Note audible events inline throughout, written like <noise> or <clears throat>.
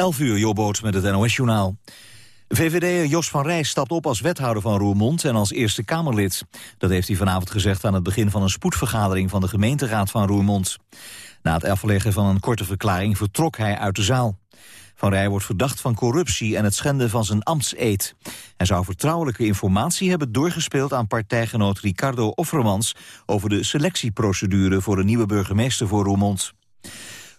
11 uur, Jobboot met het NOS-journaal. VVD'er Jos van Rij stapt op als wethouder van Roermond en als Eerste Kamerlid. Dat heeft hij vanavond gezegd aan het begin van een spoedvergadering van de gemeenteraad van Roermond. Na het afleggen van een korte verklaring vertrok hij uit de zaal. Van Rij wordt verdacht van corruptie en het schenden van zijn ambtseed. Hij zou vertrouwelijke informatie hebben doorgespeeld aan partijgenoot Ricardo Offermans over de selectieprocedure voor een nieuwe burgemeester voor Roermond.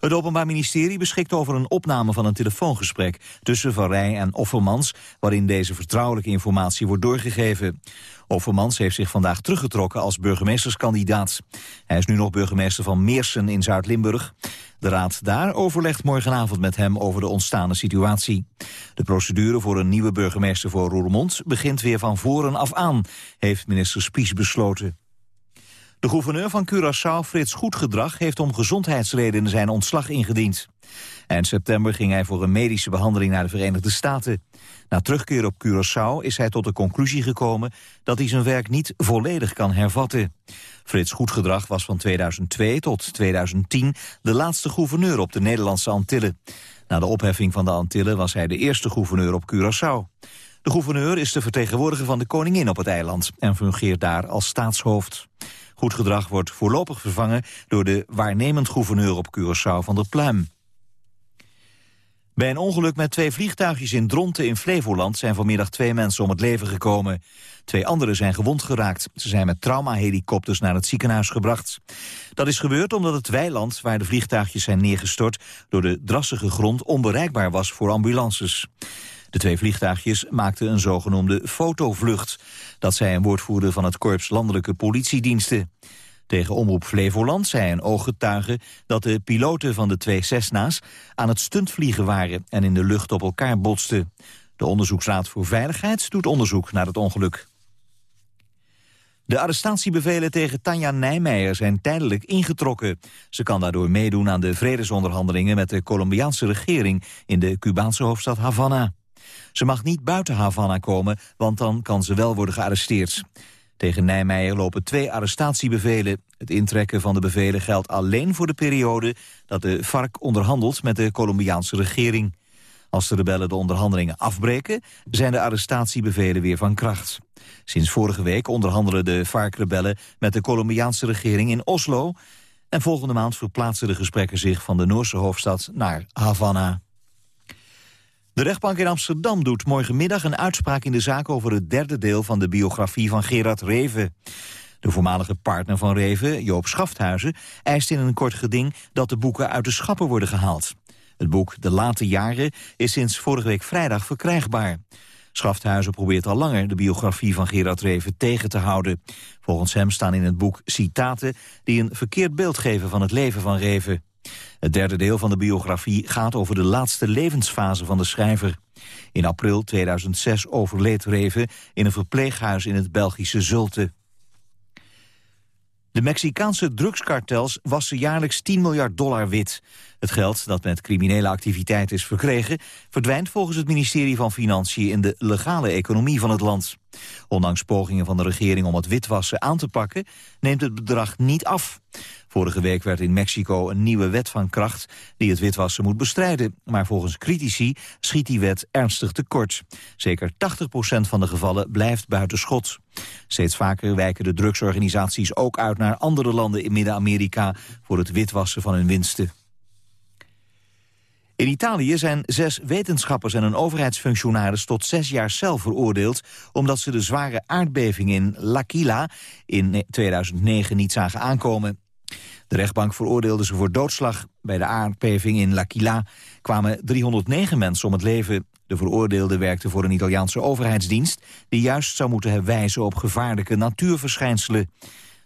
Het Openbaar Ministerie beschikt over een opname van een telefoongesprek tussen Van Rij en Offermans, waarin deze vertrouwelijke informatie wordt doorgegeven. Offermans heeft zich vandaag teruggetrokken als burgemeesterskandidaat. Hij is nu nog burgemeester van Meersen in Zuid-Limburg. De raad daar overlegt morgenavond met hem over de ontstane situatie. De procedure voor een nieuwe burgemeester voor Roermond begint weer van voren af aan, heeft minister Spies besloten. De gouverneur van Curaçao, Frits Goedgedrag, heeft om gezondheidsredenen zijn ontslag ingediend. Eind september ging hij voor een medische behandeling naar de Verenigde Staten. Na terugkeer op Curaçao is hij tot de conclusie gekomen dat hij zijn werk niet volledig kan hervatten. Frits Goedgedrag was van 2002 tot 2010 de laatste gouverneur op de Nederlandse Antillen. Na de opheffing van de Antillen was hij de eerste gouverneur op Curaçao. De gouverneur is de vertegenwoordiger van de koningin op het eiland en fungeert daar als staatshoofd. Goed gedrag wordt voorlopig vervangen door de waarnemend gouverneur op Curaçao van der Pluim. Bij een ongeluk met twee vliegtuigjes in Dronten in Flevoland zijn vanmiddag twee mensen om het leven gekomen. Twee anderen zijn gewond geraakt. Ze zijn met traumahelikopters naar het ziekenhuis gebracht. Dat is gebeurd omdat het weiland waar de vliegtuigjes zijn neergestort door de drassige grond onbereikbaar was voor ambulances. De twee vliegtuigjes maakten een zogenoemde fotovlucht. Dat zei een woordvoerder van het Korps Landelijke Politiediensten. Tegen Omroep Flevoland zei een ooggetuige dat de piloten van de twee Cessna's aan het stuntvliegen waren en in de lucht op elkaar botsten. De Onderzoeksraad voor Veiligheid doet onderzoek naar het ongeluk. De arrestatiebevelen tegen Tanja Nijmeijer zijn tijdelijk ingetrokken. Ze kan daardoor meedoen aan de vredesonderhandelingen met de Colombiaanse regering in de Cubaanse hoofdstad Havana. Ze mag niet buiten Havana komen, want dan kan ze wel worden gearresteerd. Tegen Nijmeijer lopen twee arrestatiebevelen. Het intrekken van de bevelen geldt alleen voor de periode dat de FARC onderhandelt met de Colombiaanse regering. Als de rebellen de onderhandelingen afbreken, zijn de arrestatiebevelen weer van kracht. Sinds vorige week onderhandelen de FARC-rebellen met de Colombiaanse regering in Oslo. En volgende maand verplaatsen de gesprekken zich van de Noorse hoofdstad naar Havana. De rechtbank in Amsterdam doet morgenmiddag een uitspraak in de zaak over het derde deel van de biografie van Gerard Reven. De voormalige partner van Reven, Joop Schafthuizen, eist in een kort geding dat de boeken uit de schappen worden gehaald. Het boek De Late Jaren is sinds vorige week vrijdag verkrijgbaar. Schafthuizen probeert al langer de biografie van Gerard Reven tegen te houden. Volgens hem staan in het boek citaten die een verkeerd beeld geven van het leven van Reven. Het derde deel van de biografie gaat over de laatste levensfase van de schrijver. In april 2006 overleed Reven in een verpleeghuis in het Belgische Zulte. De Mexicaanse drugskartels wassen jaarlijks 10 miljard dollar wit. Het geld dat met criminele activiteit is verkregen... verdwijnt volgens het ministerie van Financiën in de legale economie van het land. Ondanks pogingen van de regering om het witwassen aan te pakken... neemt het bedrag niet af. Vorige week werd in Mexico een nieuwe wet van kracht... die het witwassen moet bestrijden. Maar volgens critici schiet die wet ernstig tekort. Zeker 80% van de gevallen blijft buiten schot. Steeds vaker wijken de drugsorganisaties ook uit naar andere landen in Midden-Amerika... voor het witwassen van hun winsten. In Italië zijn zes wetenschappers en een overheidsfunctionaris tot zes jaar cel veroordeeld, omdat ze de zware aardbeving in L'Aquila in 2009 niet zagen aankomen. De rechtbank veroordeelde ze voor doodslag. Bij de aardbeving in L'Aquila kwamen 309 mensen om het leven. De veroordeelde werkte voor een Italiaanse overheidsdienst... die juist zou moeten wijzen op gevaarlijke natuurverschijnselen.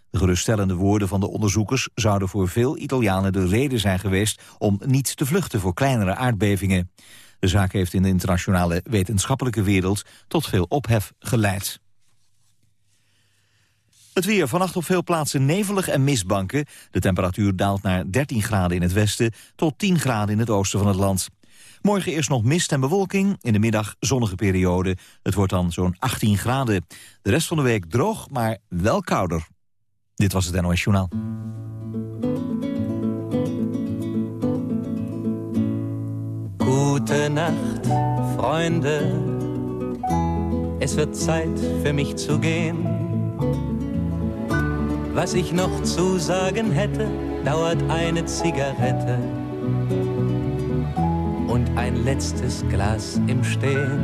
De geruststellende woorden van de onderzoekers zouden voor veel Italianen de reden zijn geweest om niet te vluchten voor kleinere aardbevingen. De zaak heeft in de internationale wetenschappelijke wereld tot veel ophef geleid. Het weer. Vannacht op veel plaatsen nevelig en mistbanken. De temperatuur daalt naar 13 graden in het westen tot 10 graden in het oosten van het land. Morgen eerst nog mist en bewolking. In de middag zonnige periode. Het wordt dan zo'n 18 graden. De rest van de week droog, maar wel kouder. Dit was het NOS Journaal. Gute Nacht, Freunde. Es wird Zeit für mich zu gehen. Was ich noch zu sagen hätte, dauert eine Zigarette und ein letztes Glas im Stehen.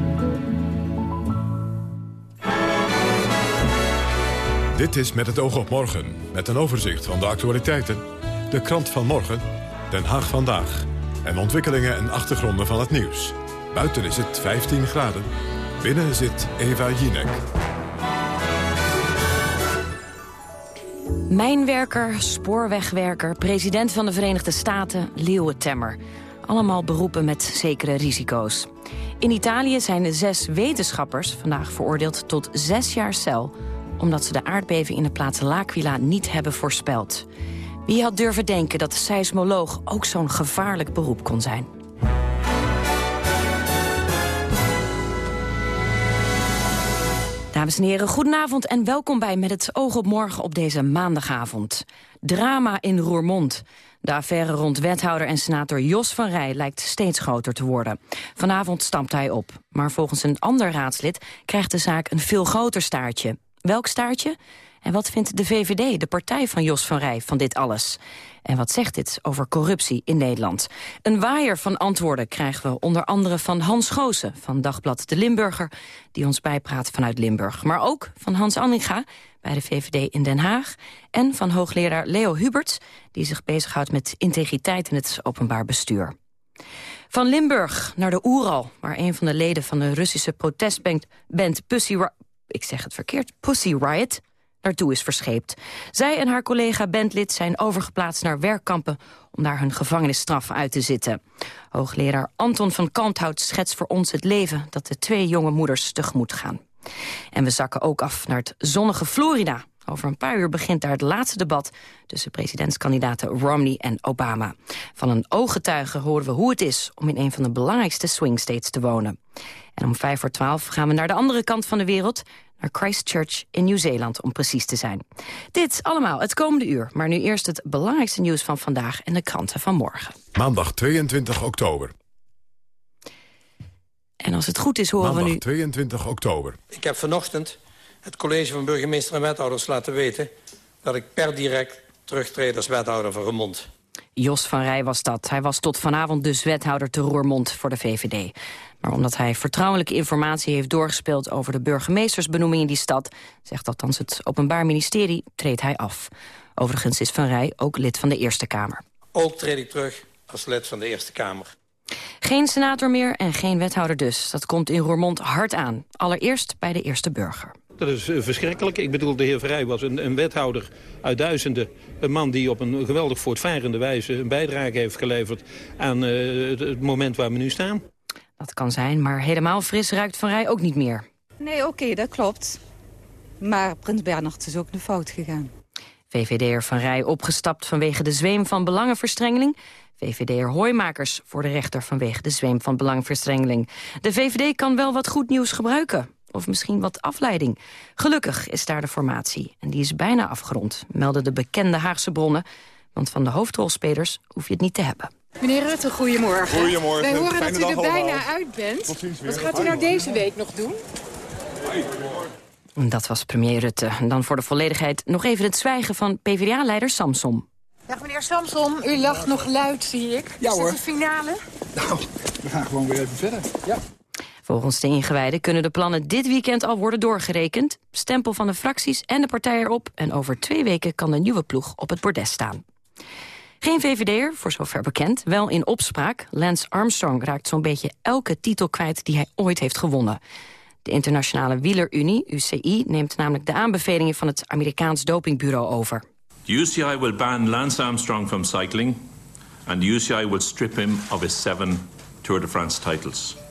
Dit is Met het oog op morgen, met een overzicht van de actualiteiten, de krant van morgen, Den Haag vandaag en ontwikkelingen en achtergronden van het nieuws. Buiten is het 15 graden, binnen zit Eva Jinek. Mijnwerker, spoorwegwerker, president van de Verenigde Staten, leeuwentemmer. Allemaal beroepen met zekere risico's. In Italië zijn zes wetenschappers vandaag veroordeeld tot zes jaar cel... omdat ze de aardbeving in de plaats L'Aquila niet hebben voorspeld. Wie had durven denken dat de seismoloog ook zo'n gevaarlijk beroep kon zijn? Dames en heren, goedenavond en welkom bij Met het oog op morgen op deze maandagavond. Drama in Roermond. De affaire rond wethouder en senator Jos van Rij lijkt steeds groter te worden. Vanavond stampt hij op. Maar volgens een ander raadslid krijgt de zaak een veel groter staartje. Welk staartje? En wat vindt de VVD, de partij van Jos van Rij, van dit alles? En wat zegt dit over corruptie in Nederland? Een waaier van antwoorden krijgen we onder andere van Hans Goosen... van Dagblad De Limburger, die ons bijpraat vanuit Limburg. Maar ook van Hans Anninga bij de VVD in Den Haag... en van hoogleraar Leo Huberts, die zich bezighoudt met integriteit in het openbaar bestuur. Van Limburg naar de Oeral, waar een van de leden van de Russische protestband Pussy... Ik zeg het verkeerd, Pussy Riot naartoe is verscheept. Zij en haar collega bandlid zijn overgeplaatst naar werkkampen... om daar hun gevangenisstraf uit te zitten. Hoogleraar Anton van Kanthout schetst voor ons het leven... dat de twee jonge moeders tegemoet gaan. En we zakken ook af naar het zonnige Florida. Over een paar uur begint daar het laatste debat... tussen presidentskandidaten Romney en Obama. Van een ooggetuige horen we hoe het is... om in een van de belangrijkste swing states te wonen. En om vijf voor twaalf gaan we naar de andere kant van de wereld naar Christchurch in Nieuw-Zeeland om precies te zijn. Dit allemaal het komende uur, maar nu eerst het belangrijkste nieuws van vandaag en de kranten van morgen. Maandag 22 oktober. En als het goed is horen Maandag we nu... 22 oktober. Ik heb vanochtend het college van burgemeester en wethouders laten weten... dat ik per direct terugtreed als wethouder van Remond. Jos van Rij was dat. Hij was tot vanavond dus wethouder te Roermond voor de VVD. Maar omdat hij vertrouwelijke informatie heeft doorgespeeld... over de burgemeestersbenoeming in die stad... zegt althans het Openbaar Ministerie, treedt hij af. Overigens is Van Rij ook lid van de Eerste Kamer. Ook treed ik terug als lid van de Eerste Kamer. Geen senator meer en geen wethouder dus. Dat komt in Roermond hard aan. Allereerst bij de Eerste Burger. Dat is eh, verschrikkelijk. Ik bedoel, de heer Vrij was een, een, wethouder uit duizenden. Een man die op een geweldig voortvarende wijze een bijdrage heeft geleverd... aan uh, het, het moment waar we nu staan. Dat kan zijn, maar helemaal fris ruikt Van Rij ook niet meer. Nee, oké, dat klopt. Maar Prins Bernhard is ook de fout gegaan. VVD'er Van Rij opgestapt vanwege de zweem van belangenverstrengeling. VVD'er Hooimakers voor de rechter vanwege de zweem van belangenverstrengeling. De VVD kan wel wat goed nieuws gebruiken. Of misschien wat afleiding. Gelukkig is daar de formatie. En die is bijna afgerond, melden de bekende Haagse bronnen. Want van de hoofdrolspelers hoef je het niet te hebben. Meneer Rutte, goedemorgen. Goedemorgen. Wij horen Fijne dat u er bijna allemaal. uit bent. Tot ziens weer. Wat gaat u nou deze week nog doen? Dat was premier Rutte. En dan voor de volledigheid nog even het zwijgen van PvdA-leider Samson. Dag meneer Samson, u lacht nog luid, zie ik. Ja, is hoor. dit de finale? Nou, we gaan gewoon weer even verder. Ja. Volgens de ingewijden kunnen de plannen dit weekend al worden doorgerekend. Stempel van de fracties en de partij erop. En over twee weken kan de nieuwe ploeg op het bordes staan. Geen VVD'er, voor zover bekend, wel in opspraak. Lance Armstrong raakt zo'n beetje elke titel kwijt die hij ooit heeft gewonnen. De Internationale Wielerunie, UCI, neemt namelijk de aanbevelingen van het Amerikaans dopingbureau over. The UCI will ban Lance Armstrong from cycling, and the UCI will strip him of his seven Tour de France titles.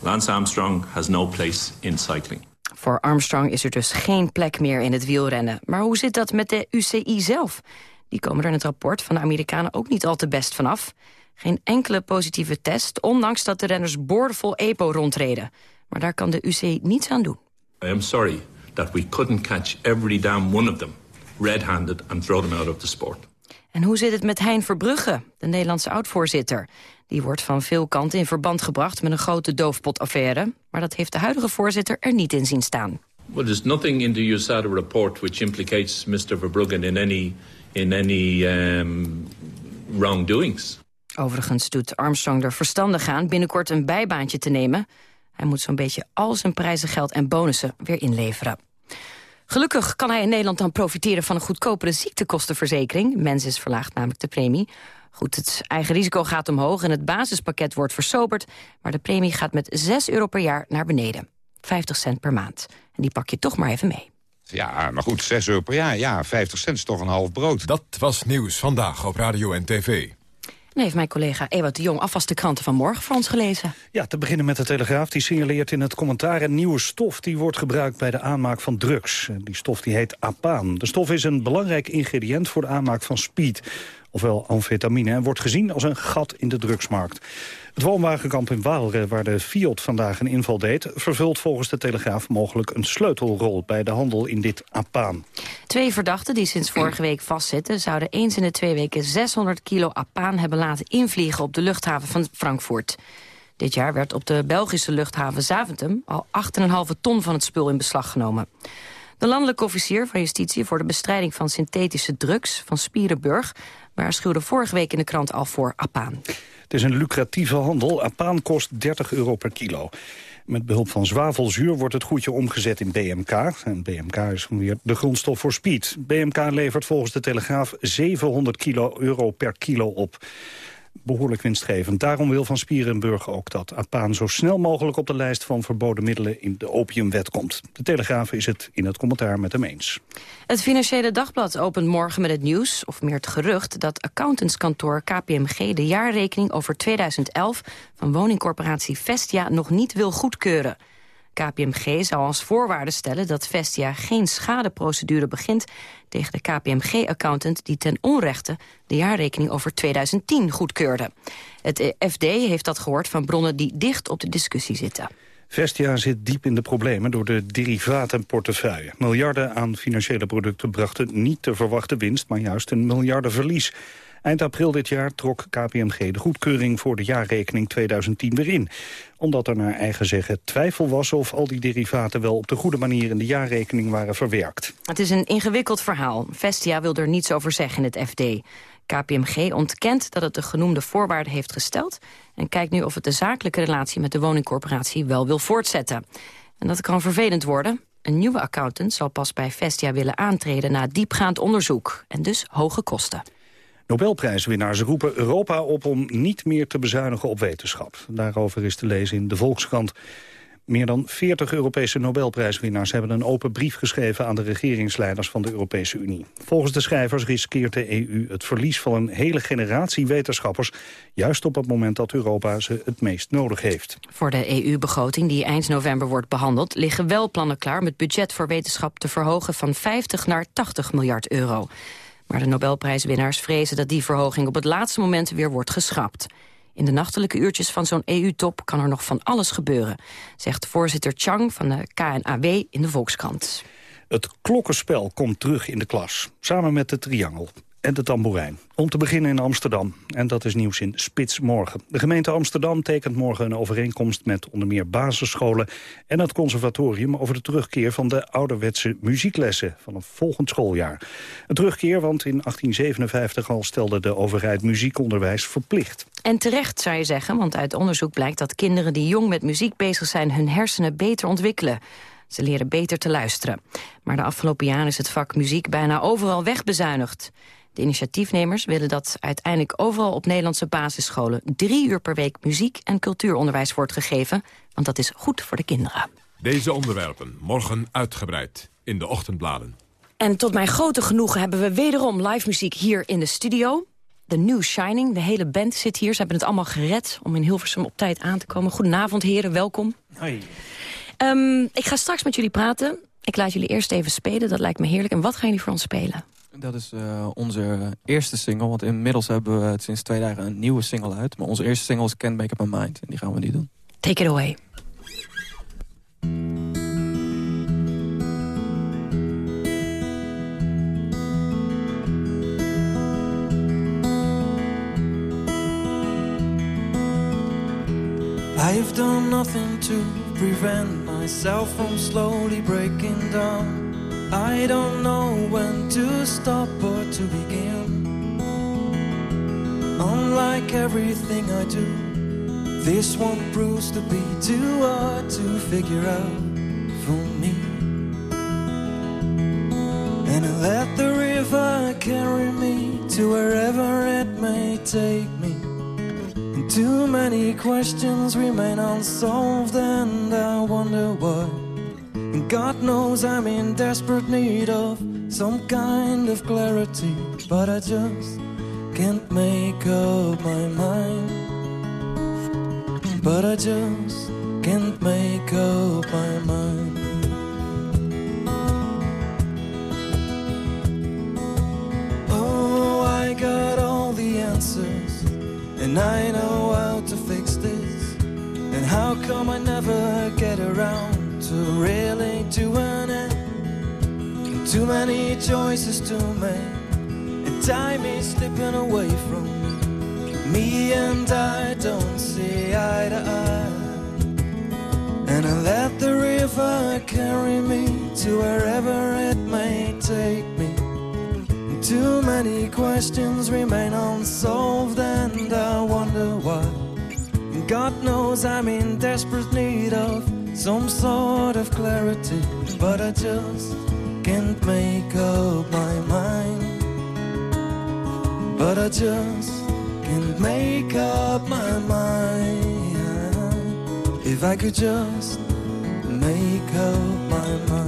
Lance Armstrong has no place in cycling. Voor Armstrong is er dus geen plek meer in het wielrennen. Maar hoe zit dat met de UCI zelf? Die komen er in het rapport van de Amerikanen ook niet al te best vanaf. Geen enkele positieve test, ondanks dat de renners boordevol EPO rondreden. Maar daar kan de UCI niets aan doen. I am sorry that we couldn't catch every damn one of them red-handed and throw them out of the sport. En hoe zit het met Hein Verbrugge, de Nederlandse oud-voorzitter? Die wordt van veel kanten in verband gebracht met een grote doofpotaffaire. Maar dat heeft de huidige voorzitter er niet in zien staan. Well, there's nothing in the USADA report which implicates Mr. Verbruggen in any, in any um, wrongdoings. Overigens doet Armstrong er verstandig aan binnenkort een bijbaantje te nemen. Hij moet zo'n beetje al zijn prijzengeld en bonussen weer inleveren. Gelukkig kan hij in Nederland dan profiteren van een goedkopere ziektekostenverzekering. Mensis verlaagt namelijk de premie. Goed, het eigen risico gaat omhoog en het basispakket wordt versoberd... maar de premie gaat met 6 euro per jaar naar beneden. 50 cent per maand. En die pak je toch maar even mee. Ja, maar goed, 6 euro per jaar. Ja, 50 cent is toch een half brood. Dat was Nieuws Vandaag op Radio en TV. En heeft mijn collega Ewout de Jong alvast de kranten van morgen voor ons gelezen. Ja, te beginnen met de Telegraaf. Die signaleert in het commentaar een nieuwe stof... die wordt gebruikt bij de aanmaak van drugs. Die stof die heet apaan. De stof is een belangrijk ingrediënt voor de aanmaak van speed ofwel amfetamine, en wordt gezien als een gat in de drugsmarkt. Het woonwagenkamp in Waalre, waar de Fiat vandaag een inval deed... vervult volgens de Telegraaf mogelijk een sleutelrol bij de handel in dit apaan. Twee verdachten die sinds vorige week vastzitten... zouden eens in de twee weken 600 kilo apaan hebben laten invliegen... op de luchthaven van Frankfurt. Dit jaar werd op de Belgische luchthaven Zaventem... al 8,5 ton van het spul in beslag genomen. De landelijke officier van justitie voor de bestrijding van synthetische drugs... van Spierenburg waarschuwde vorige week in de krant al voor apaan. Het is een lucratieve handel. Apaan kost 30 euro per kilo. Met behulp van zwavelzuur wordt het goedje omgezet in BMK. En BMK is weer de grondstof voor speed. BMK levert volgens de Telegraaf 700 kilo euro per kilo op behoorlijk winstgevend. Daarom wil Van Spierenburg ook dat Apaan zo snel mogelijk op de lijst van verboden middelen in de opiumwet komt. De Telegraaf is het in het commentaar met hem eens. Het Financiële Dagblad opent morgen met het nieuws, of meer het gerucht, dat accountantskantoor KPMG de jaarrekening over 2011 van woningcorporatie Vestia nog niet wil goedkeuren. KPMG zou als voorwaarde stellen dat Vestia geen schadeprocedure begint tegen de KPMG-accountant die ten onrechte de jaarrekening over 2010 goedkeurde. Het FD heeft dat gehoord van bronnen die dicht op de discussie zitten. Vestia zit diep in de problemen door de derivatenportefeuille. Miljarden aan financiële producten brachten niet te verwachten winst... maar juist een miljardenverlies. Eind april dit jaar trok KPMG de goedkeuring voor de jaarrekening 2010 weer in. Omdat er naar eigen zeggen twijfel was of al die derivaten wel op de goede manier in de jaarrekening waren verwerkt. Het is een ingewikkeld verhaal. Vestia wil er niets over zeggen in het FD. KPMG ontkent dat het de genoemde voorwaarden heeft gesteld... en kijkt nu of het de zakelijke relatie met de woningcorporatie wel wil voortzetten. En dat kan vervelend worden. Een nieuwe accountant zal pas bij Vestia willen aantreden na diepgaand onderzoek... en dus hoge kosten. Nobelprijswinnaars roepen Europa op om niet meer te bezuinigen op wetenschap. Daarover is te lezen in de Volkskrant. Meer dan 40 Europese Nobelprijswinnaars hebben een open brief geschreven aan de regeringsleiders van de Europese Unie. Volgens de schrijvers riskeert de EU het verlies van een hele generatie wetenschappers, juist op het moment dat Europa ze het meest nodig heeft. Voor de EU-begroting die eind november wordt behandeld, liggen wel plannen klaar om het budget voor wetenschap te verhogen van 50 naar 80 miljard euro. Maar de Nobelprijswinnaars vrezen dat die verhoging op het laatste moment weer wordt geschrapt. In de nachtelijke uurtjes van zo'n EU-top kan er nog van alles gebeuren... zegt voorzitter Chang van de KNAW in de Volkskrant. Het klokkenspel komt terug in de klas, samen met de triangel en de tamboerijn. Om te beginnen in Amsterdam. En dat is nieuws in Spitsmorgen. De gemeente Amsterdam tekent morgen een overeenkomst met onder meer basisscholen en het conservatorium over de terugkeer van de ouderwetse muzieklessen van een volgend schooljaar. Een terugkeer, want in 1857 al stelde de overheid muziekonderwijs verplicht. En terecht zou je zeggen, want uit onderzoek blijkt dat kinderen die jong met muziek bezig zijn hun hersenen beter ontwikkelen. Ze leren beter te luisteren. Maar de afgelopen jaren is het vak muziek bijna overal wegbezuinigd. De initiatiefnemers willen dat uiteindelijk overal op Nederlandse basisscholen... drie uur per week muziek- en cultuuronderwijs wordt gegeven. Want dat is goed voor de kinderen. Deze onderwerpen morgen uitgebreid in de ochtendbladen. En tot mijn grote genoegen hebben we wederom live muziek hier in de studio. The New Shining, de hele band zit hier. Ze hebben het allemaal gered om in Hilversum op tijd aan te komen. Goedenavond heren, welkom. Hoi. Um, ik ga straks met jullie praten. Ik laat jullie eerst even spelen, dat lijkt me heerlijk. En wat gaan jullie voor ons spelen? Dat is uh, onze eerste single, want inmiddels hebben we sinds twee dagen een nieuwe single uit. Maar onze eerste single is Can't Make Up My Mind en die gaan we niet doen. Take it away. I've done nothing to prevent myself from slowly breaking down. I don't know when to stop or to begin. Unlike everything I do, this one proves to be too hard to figure out for me. And I let the river carry me to wherever it may take me. And too many questions remain unsolved, and I wonder why. God knows I'm in desperate need of some kind of clarity, but I just can't make up my mind. But I just can't make up my mind. Oh, I got all the answers, and I know how to fix this. And how come I never get around to really doing it? And too many choices to make, and time is slipping away from me. And I don't see eye to eye. And I let the river carry me to wherever it may take me. Too many questions remain unsolved, and I wonder why. God knows I'm in desperate need of some sort of clarity, but I just can't make up my mind. But I just can't make up my mind. If I could just make up my mind.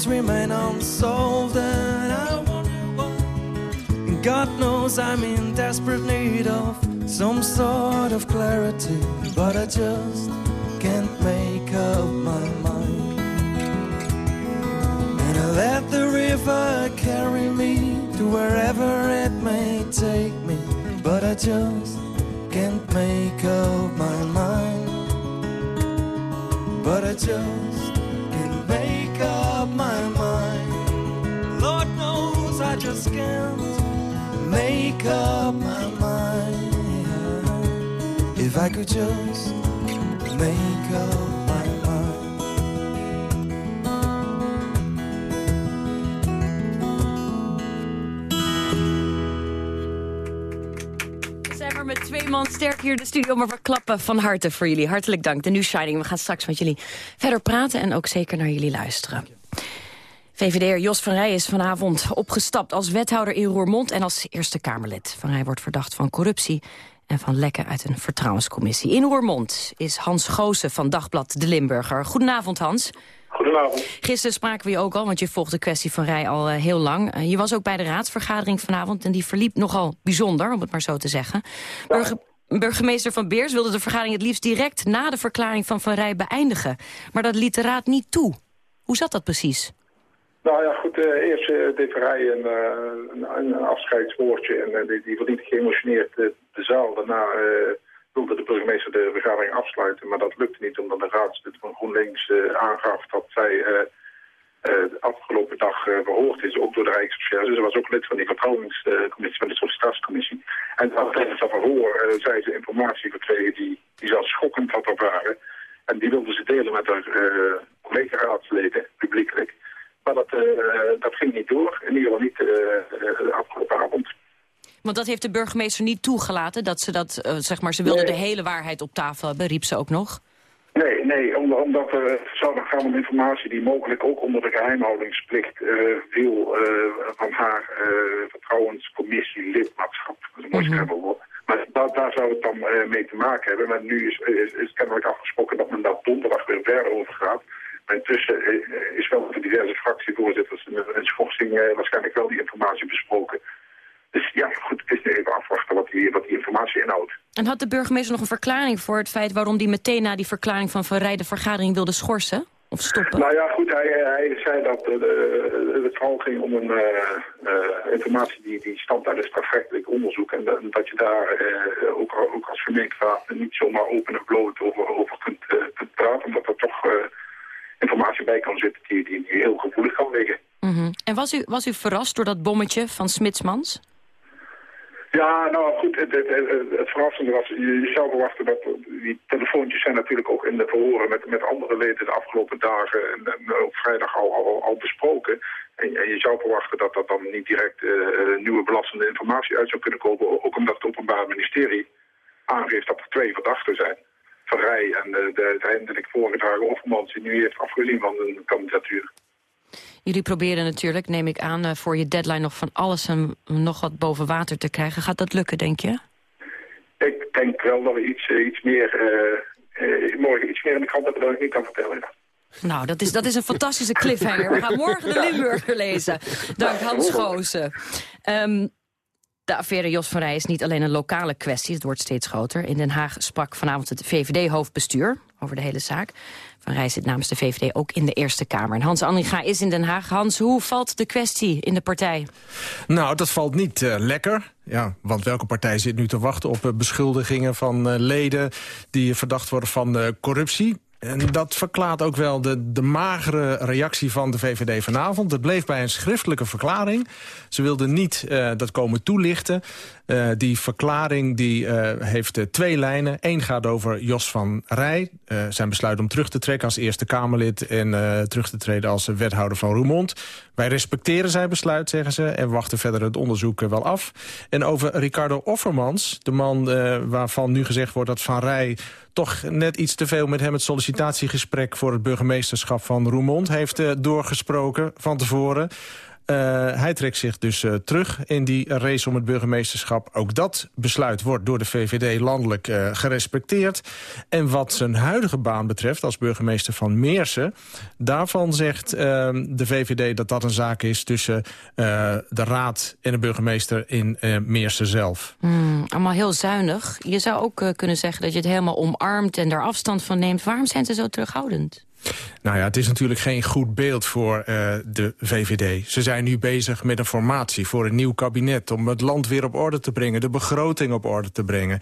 Questions remain unsolved, and I wonder. God knows I'm in desperate need of some sort of clarity, but I just can't make up my mind. And I let the river carry me to wherever it may take me, but I just can't make up my mind. But I just make up my mind. If I could just make up my mind. Zijn met twee man sterk hier in de studio, maar we klappen van harte voor jullie. Hartelijk dank, de New Shining. We gaan straks met jullie verder praten en ook zeker naar jullie luisteren. VVD'er Jos van Rij is vanavond opgestapt als wethouder in Roermond... en als Eerste Kamerlid. Van Rij wordt verdacht van corruptie en van lekken uit een vertrouwenscommissie. In Roermond is Hans Goosen van Dagblad De Limburger. Goedenavond, Hans. Goedenavond. Gisteren spraken we je ook al, want je volgt de kwestie van Rij al eh, heel lang. Eh, je was ook bij de raadsvergadering vanavond en die verliep nogal bijzonder, om het maar zo te zeggen. Burge- burgemeester Van Beers wilde de vergadering het liefst direct na de verklaring van Van Rij beëindigen. Maar dat liet de raad niet toe. Hoe zat dat precies? Nou ja, goed, eh, eerst uh, deed Verrij een, eh, een, een afscheidswoordje en eh, die, die verliet geëmotioneerd de, de zaal. Daarna eh, wilde de burgemeester de vergadering afsluiten, maar dat lukte niet omdat de raadslid van GroenLinks eh, aangaf dat zij eh, eh, de afgelopen dag eh, verhoord is, ook door de. Dus Ze was ook lid van die vertrouwenscommissie, van de sollicitatiecommissie. En tijdens dat verhoor eh, zei ze informatie gekregen die, die zelfs schokkend had ervaren. En die wilde ze delen met haar eh, collega-raadsleden, publiekelijk. Maar dat, eh, dat ging niet door, in ieder geval niet eh, eh, de afgelopen avond. Want dat heeft de burgemeester niet toegelaten, dat ze dat, eh, zeg maar, ze wilde Nee. de hele waarheid op tafel hebben, riep ze ook nog. Nee, nee, omdat, er het zou gaan om informatie die mogelijk ook onder de geheimhoudingsplicht eh, viel eh, van haar eh vertrouwenscommissie lidmaatschap. Dat is een mooi scrabble Maar daar, daar zou het dan eh, mee te maken hebben. Maar nu is, is, is kennelijk afgesproken dat men daar donderdag weer verder over gaat. Maar intussen eh, is wel voor diverse fractievoorzitters een, een schorsing eh, waarschijnlijk wel die informatie besproken. Dus ja, goed, het is even afwachten wat die, wat die informatie inhoudt. En had de burgemeester nog een verklaring voor het feit... waarom die meteen na die verklaring van Van Rij de vergadering wilde schorsen? Of stoppen? Nou ja, goed, hij, hij zei dat uh, het vooral ging om een uh, informatie die, die stamt uit een strafrechtelijk onderzoek. En dat je daar ook, ook als gemeenteraad niet zomaar open en bloot over, over kunt, kunt praten. Omdat er toch informatie bij kan zitten die, die, die heel gevoelig kan liggen. Mm -hmm. En was u, was u verrast door dat bommetje van Smitsmans? Ja, nou goed, het, het, het, verrassende was, je, zou verwachten dat die telefoontjes zijn natuurlijk ook in de verhoren met, met andere leden de afgelopen dagen en, en op vrijdag al, al, al besproken. En, en, je zou verwachten dat dat dan niet direct uh, nieuwe belastende informatie uit zou kunnen komen, ook omdat het Openbaar Ministerie aangeeft dat er twee verdachten zijn. En de, de uiteindelijk voorgedragen Offermans die nu heeft afgezien van een kandidatuur. Jullie proberen natuurlijk, neem ik aan, uh, voor je deadline nog van alles en nog wat boven water te krijgen. Gaat dat lukken, denk je? Ik denk wel dat we iets, uh, iets meer, uh, morgen iets meer in de krant hebben dan ik niet kan vertellen. Ja. Nou, dat is, dat is een fantastische cliffhanger. We gaan morgen de <laughs> Limburger lezen. Dank Hans Goosen. Um, de affaire Jos van Rij is niet alleen een lokale kwestie. Het wordt steeds groter. In Den Haag sprak vanavond het VVD-hoofdbestuur over de hele zaak. Van Rij zit namens de VVD ook in de Eerste Kamer. En Hans Anninga is in Den Haag. Hans, hoe valt de kwestie in de partij? Nou, dat valt niet uh, lekker. Ja, want welke partij zit nu te wachten op uh, beschuldigingen van uh, leden... die verdacht worden van corruptie? En dat verklaart ook wel de, de magere reactie van de VVD vanavond. Het bleef bij een schriftelijke verklaring. Ze wilden niet uh, dat komen toelichten. Uh, die verklaring die, uh, heeft twee lijnen. Eén gaat over Jos van Rij. zijn besluit om terug te trekken als Eerste Kamerlid... en terug te treden als wethouder van Roermond. Wij respecteren zijn besluit, zeggen ze... en wachten verder het onderzoek wel af. En over Ricardo Offermans, de man waarvan nu gezegd wordt... dat Van Rij toch net iets te veel met hem het sollicitatiegesprek... voor het burgemeesterschap van Roermond heeft doorgesproken van tevoren... Uh, hij trekt zich dus uh, terug in die race om het burgemeesterschap. Ook dat besluit wordt door de VVD landelijk uh, gerespecteerd. En wat zijn huidige baan betreft als burgemeester van Meersen... daarvan zegt de VVD dat dat een zaak is tussen de raad en de burgemeester in Meersen zelf. Mm, allemaal heel zuinig. Je zou ook kunnen zeggen dat je het helemaal omarmt en daar afstand van neemt. Waarom zijn ze zo terughoudend? Nou ja, het is natuurlijk geen goed beeld voor uh, de VVD. Ze zijn nu bezig met een formatie voor een nieuw kabinet... om het land weer op orde te brengen, de begroting op orde te brengen.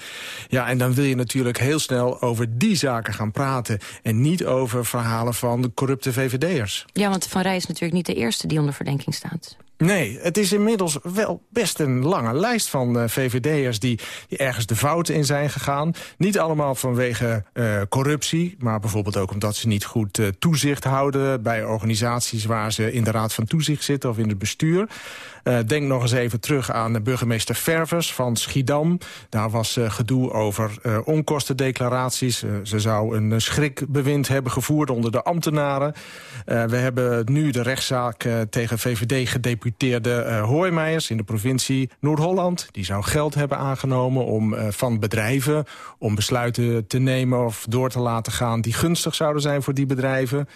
Ja, en dan wil je natuurlijk heel snel over die zaken gaan praten... en niet over verhalen van de corrupte VVD'ers. Ja, want Van Rij is natuurlijk niet de eerste die onder verdenking staat. Nee, het is inmiddels wel best een lange lijst van uh, VVD'ers... Die, die ergens de fouten in zijn gegaan. Niet allemaal vanwege uh, corruptie, maar bijvoorbeeld ook omdat ze niet goed uh, toezicht houden... bij organisaties waar ze in de raad van toezicht zitten of in het bestuur. Uh, denk nog eens even terug aan de burgemeester Ververs van Schiedam. Daar was uh, gedoe over uh, onkostendeclaraties. ze zou een schrikbewind hebben gevoerd onder de ambtenaren. we hebben nu de rechtszaak tegen VVD-gedeputeerde Hoijmeijers in de provincie Noord-Holland. Die zou geld hebben aangenomen om, van bedrijven om besluiten te nemen of door te laten gaan... die gunstig zouden zijn voor die bedrijven.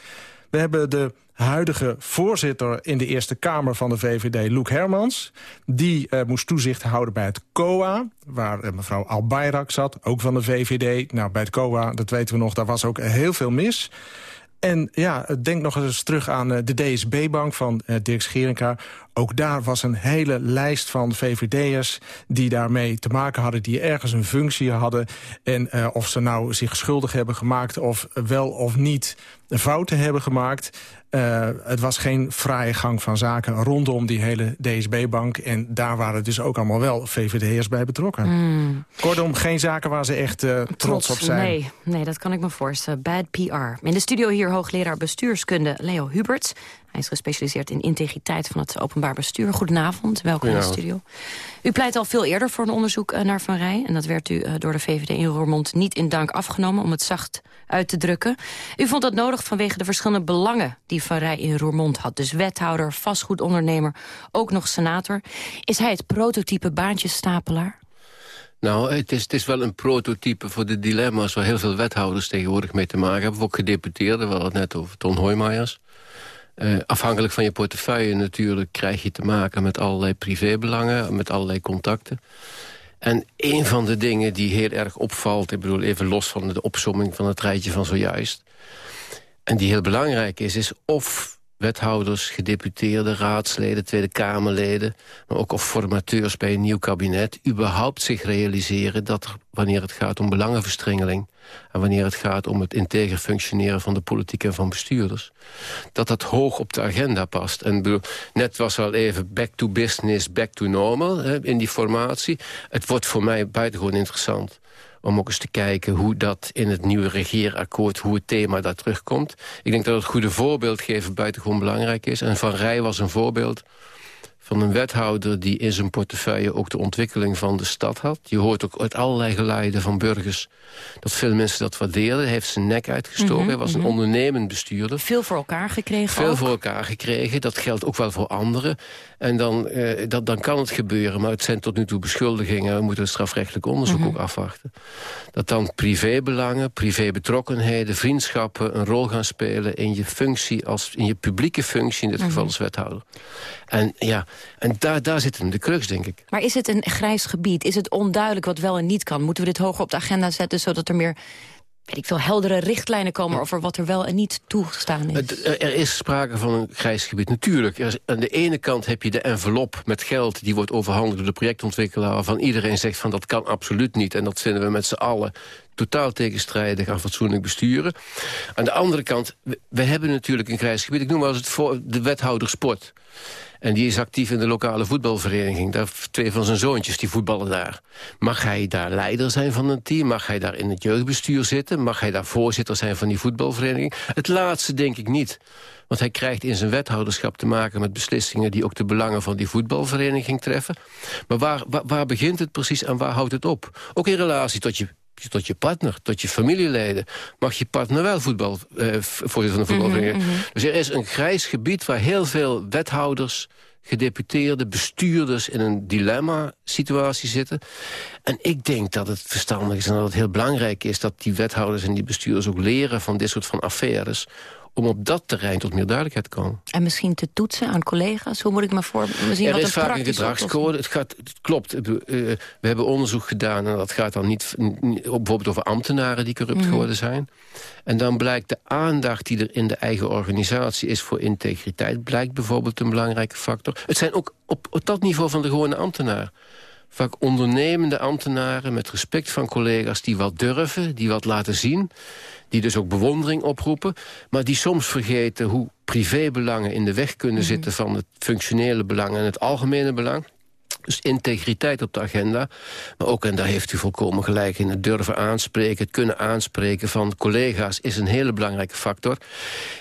We hebben de huidige voorzitter in de Eerste Kamer van de VVD, Loek Hermans. Die uh, moest toezicht houden bij het COA, waar uh, mevrouw Albayrak zat, ook van de VVD. Nou, bij het COA, dat weten we nog, daar was ook heel veel mis. En ja, denk nog eens terug aan uh, de DSB-bank van uh, Dirk Scherinka. Ook daar was een hele lijst van VVD'ers die daarmee te maken hadden... die ergens een functie hadden. En uh, of ze nou zich schuldig hebben gemaakt of wel of niet fouten hebben gemaakt... Uh, het was geen fraaie gang van zaken rondom die hele DSB-bank. En daar waren dus ook allemaal wel VVD'ers bij betrokken. Mm. Kortom, geen zaken waar ze echt uh, trots, trots, op zijn. Nee, nee, dat kan ik me voorstellen. Bad PR. In de studio hier hoogleraar bestuurskunde Leo Huberts. Hij is gespecialiseerd in integriteit van het openbaar bestuur. Goedenavond, welkom ja. in de studio. U pleit al veel eerder voor een onderzoek naar Van Rij. En dat werd u door de VVD in Roermond niet in dank afgenomen... om het zacht uit te drukken. U vond dat nodig vanwege de verschillende belangen die Van Rij in Roermond had. Dus wethouder, vastgoedondernemer, ook nog senator. Is hij het prototype baantjesstapelaar? Nou, het is, het is wel een prototype voor de dilemma's... waar heel veel wethouders tegenwoordig mee te maken hebben. Ook gedeputeerden, we hadden het net over Ton Hoijmaiers. Uh, afhankelijk van je portefeuille natuurlijk krijg je te maken met allerlei privébelangen, met allerlei contacten. En een van de dingen die heel erg opvalt... ik bedoel even los van de opsomming van het rijtje van zojuist... en die heel belangrijk is, is of wethouders, gedeputeerden, raadsleden, Tweede Kamerleden... maar ook of formateurs bij een nieuw kabinet... überhaupt zich realiseren dat er, wanneer het gaat om belangenverstrengeling... en wanneer het gaat om het integer functioneren van de politiek en van bestuurders... dat dat hoog op de agenda past. En net was al even back to business, back to normal hè, in die formatie. Het wordt voor mij buitengewoon interessant om ook eens te kijken hoe dat in het nieuwe regeerakkoord... hoe het thema daar terugkomt. Ik denk dat het goede voorbeeld geven buitengewoon belangrijk is. En Van Rij was een voorbeeld van een wethouder die in zijn portefeuille ook de ontwikkeling van de stad had. Je hoort ook uit allerlei geleiden van burgers dat veel mensen dat waardeerden. Hij heeft zijn nek uitgestoken, mhm, hij was een mhm. ondernemend bestuurder. Veel voor elkaar gekregen Veel voor elkaar gekregen, dat geldt ook wel voor anderen. En dan, eh, dat, dan kan het gebeuren, maar het zijn tot nu toe beschuldigingen. We moeten het strafrechtelijk onderzoek mhm. ook afwachten. Dat dan privébelangen, privébetrokkenheden, vriendschappen... een rol gaan spelen in je functie, als, in je publieke functie... in dit geval als wethouder. En ja, en daar, daar zit hem de crux, denk ik. Maar is het een grijs gebied? Is het onduidelijk wat wel en niet kan? Moeten we dit hoger op de agenda zetten, zodat er meer weet ik veel, heldere richtlijnen komen... over wat er wel en niet toegestaan is? Er is sprake van een grijs gebied. Natuurlijk, er is, aan de ene kant heb je de envelop met geld... die wordt overhandigd door de projectontwikkelaar... waarvan iedereen zegt van dat kan absoluut niet... en dat vinden we met z'n allen totaal tegenstrijdig aan fatsoenlijk besturen. Aan de andere kant, we, hebben natuurlijk een grijs gebied. Ik noem wel eens het voor de wethouder sport. En die is actief in de lokale voetbalvereniging. Daar, twee van zijn zoontjes die voetballen daar. Mag hij daar leider zijn van een team? Mag hij daar in het jeugdbestuur zitten? Mag hij daar voorzitter zijn van die voetbalvereniging? Het laatste denk ik niet. Want hij krijgt in zijn wethouderschap te maken met beslissingen... die ook de belangen van die voetbalvereniging treffen. Maar waar, waar, waar begint het precies en waar houdt het op? Ook in relatie tot je tot je partner, tot je familieleden... mag je partner wel voetbal, eh, voorzitter van de. Mhm, mhm. Dus er is een grijs gebied waar heel veel wethouders gedeputeerde bestuurders in een dilemma-situatie zitten. En ik denk dat het verstandig is en dat het heel belangrijk is... dat die wethouders en die bestuurders ook leren van dit soort van affaires om op dat terrein tot meer duidelijkheid te komen. En misschien te toetsen aan collega's? Hoe moet ik me voor zien er wat is vaak een gedragscode. Het, gaat, het klopt. Eh, we hebben onderzoek gedaan en dat gaat dan niet, bijvoorbeeld over ambtenaren die corrupt mhm. geworden zijn. En dan blijkt de aandacht die er in de eigen organisatie is voor integriteit... blijkt bijvoorbeeld een belangrijke factor. Het zijn ook op, op dat niveau van de gewone ambtenaar vaak ondernemende ambtenaren met respect van collega's... die wat durven, die wat laten zien die dus ook bewondering oproepen... maar die soms vergeten hoe privébelangen in de weg kunnen mhm. zitten... van het functionele belang en het algemene belang. Dus integriteit op de agenda. Maar ook, en daar heeft u volkomen gelijk in, het durven aanspreken... het kunnen aanspreken van collega's is een hele belangrijke factor.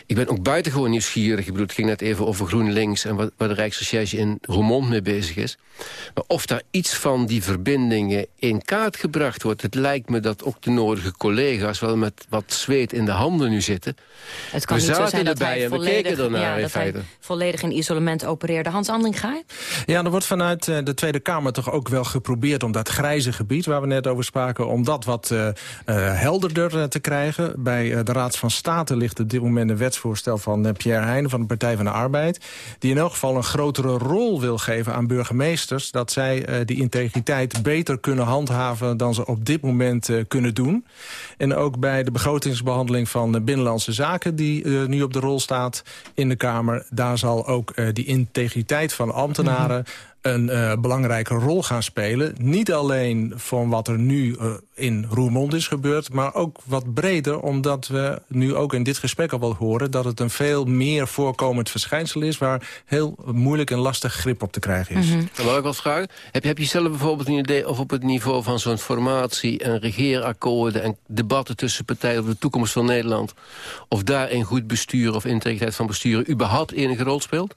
Ik ben ook buitengewoon nieuwsgierig. Ik bedoel, het ging net even over GroenLinks... en waar de Rijksrecherche in Roermond mee bezig is. Maar of daar iets van die verbindingen in kaart gebracht wordt... het lijkt me dat ook de nodige collega's... wel met wat zweet in de handen nu zitten. Het kan we niet zo zijn dat hij volledig, ernaar, ja, dat hij volledig in isolement opereerde. Hans Andringa? Ja, er wordt vanuit uh, de Tweede Kamer toch ook wel geprobeerd... om dat grijze gebied waar we net over spraken... om dat wat uh, uh, helderder te krijgen. Bij de Raad van State ligt op dit moment een wetsvoorstel van Pierre Heijnen... van de Partij van de Arbeid... die in elk geval een grotere rol wil geven aan burgemeesters... dat zij die integriteit beter kunnen handhaven... dan ze op dit moment kunnen doen. En ook bij de begrotingsbehandeling van Binnenlandse Zaken... die nu op de rol staat in de Kamer... daar zal ook die integriteit van ambtenaren... Mhm een uh, belangrijke rol gaan spelen. Niet alleen van wat er nu uh, in Roermond is gebeurd... maar ook wat breder, omdat we nu ook in dit gesprek al wel horen... dat het een veel meer voorkomend verschijnsel is... waar heel moeilijk en lastig grip op te krijgen is. Mm -hmm. Mag ik wat vragen? Heb, heb je zelf bijvoorbeeld een idee of op het niveau van zo'n formatie... en regeerakkoorden en debatten tussen partijen... over de toekomst van Nederland... of daarin goed bestuur of integriteit van besturen... überhaupt enige rol speelt?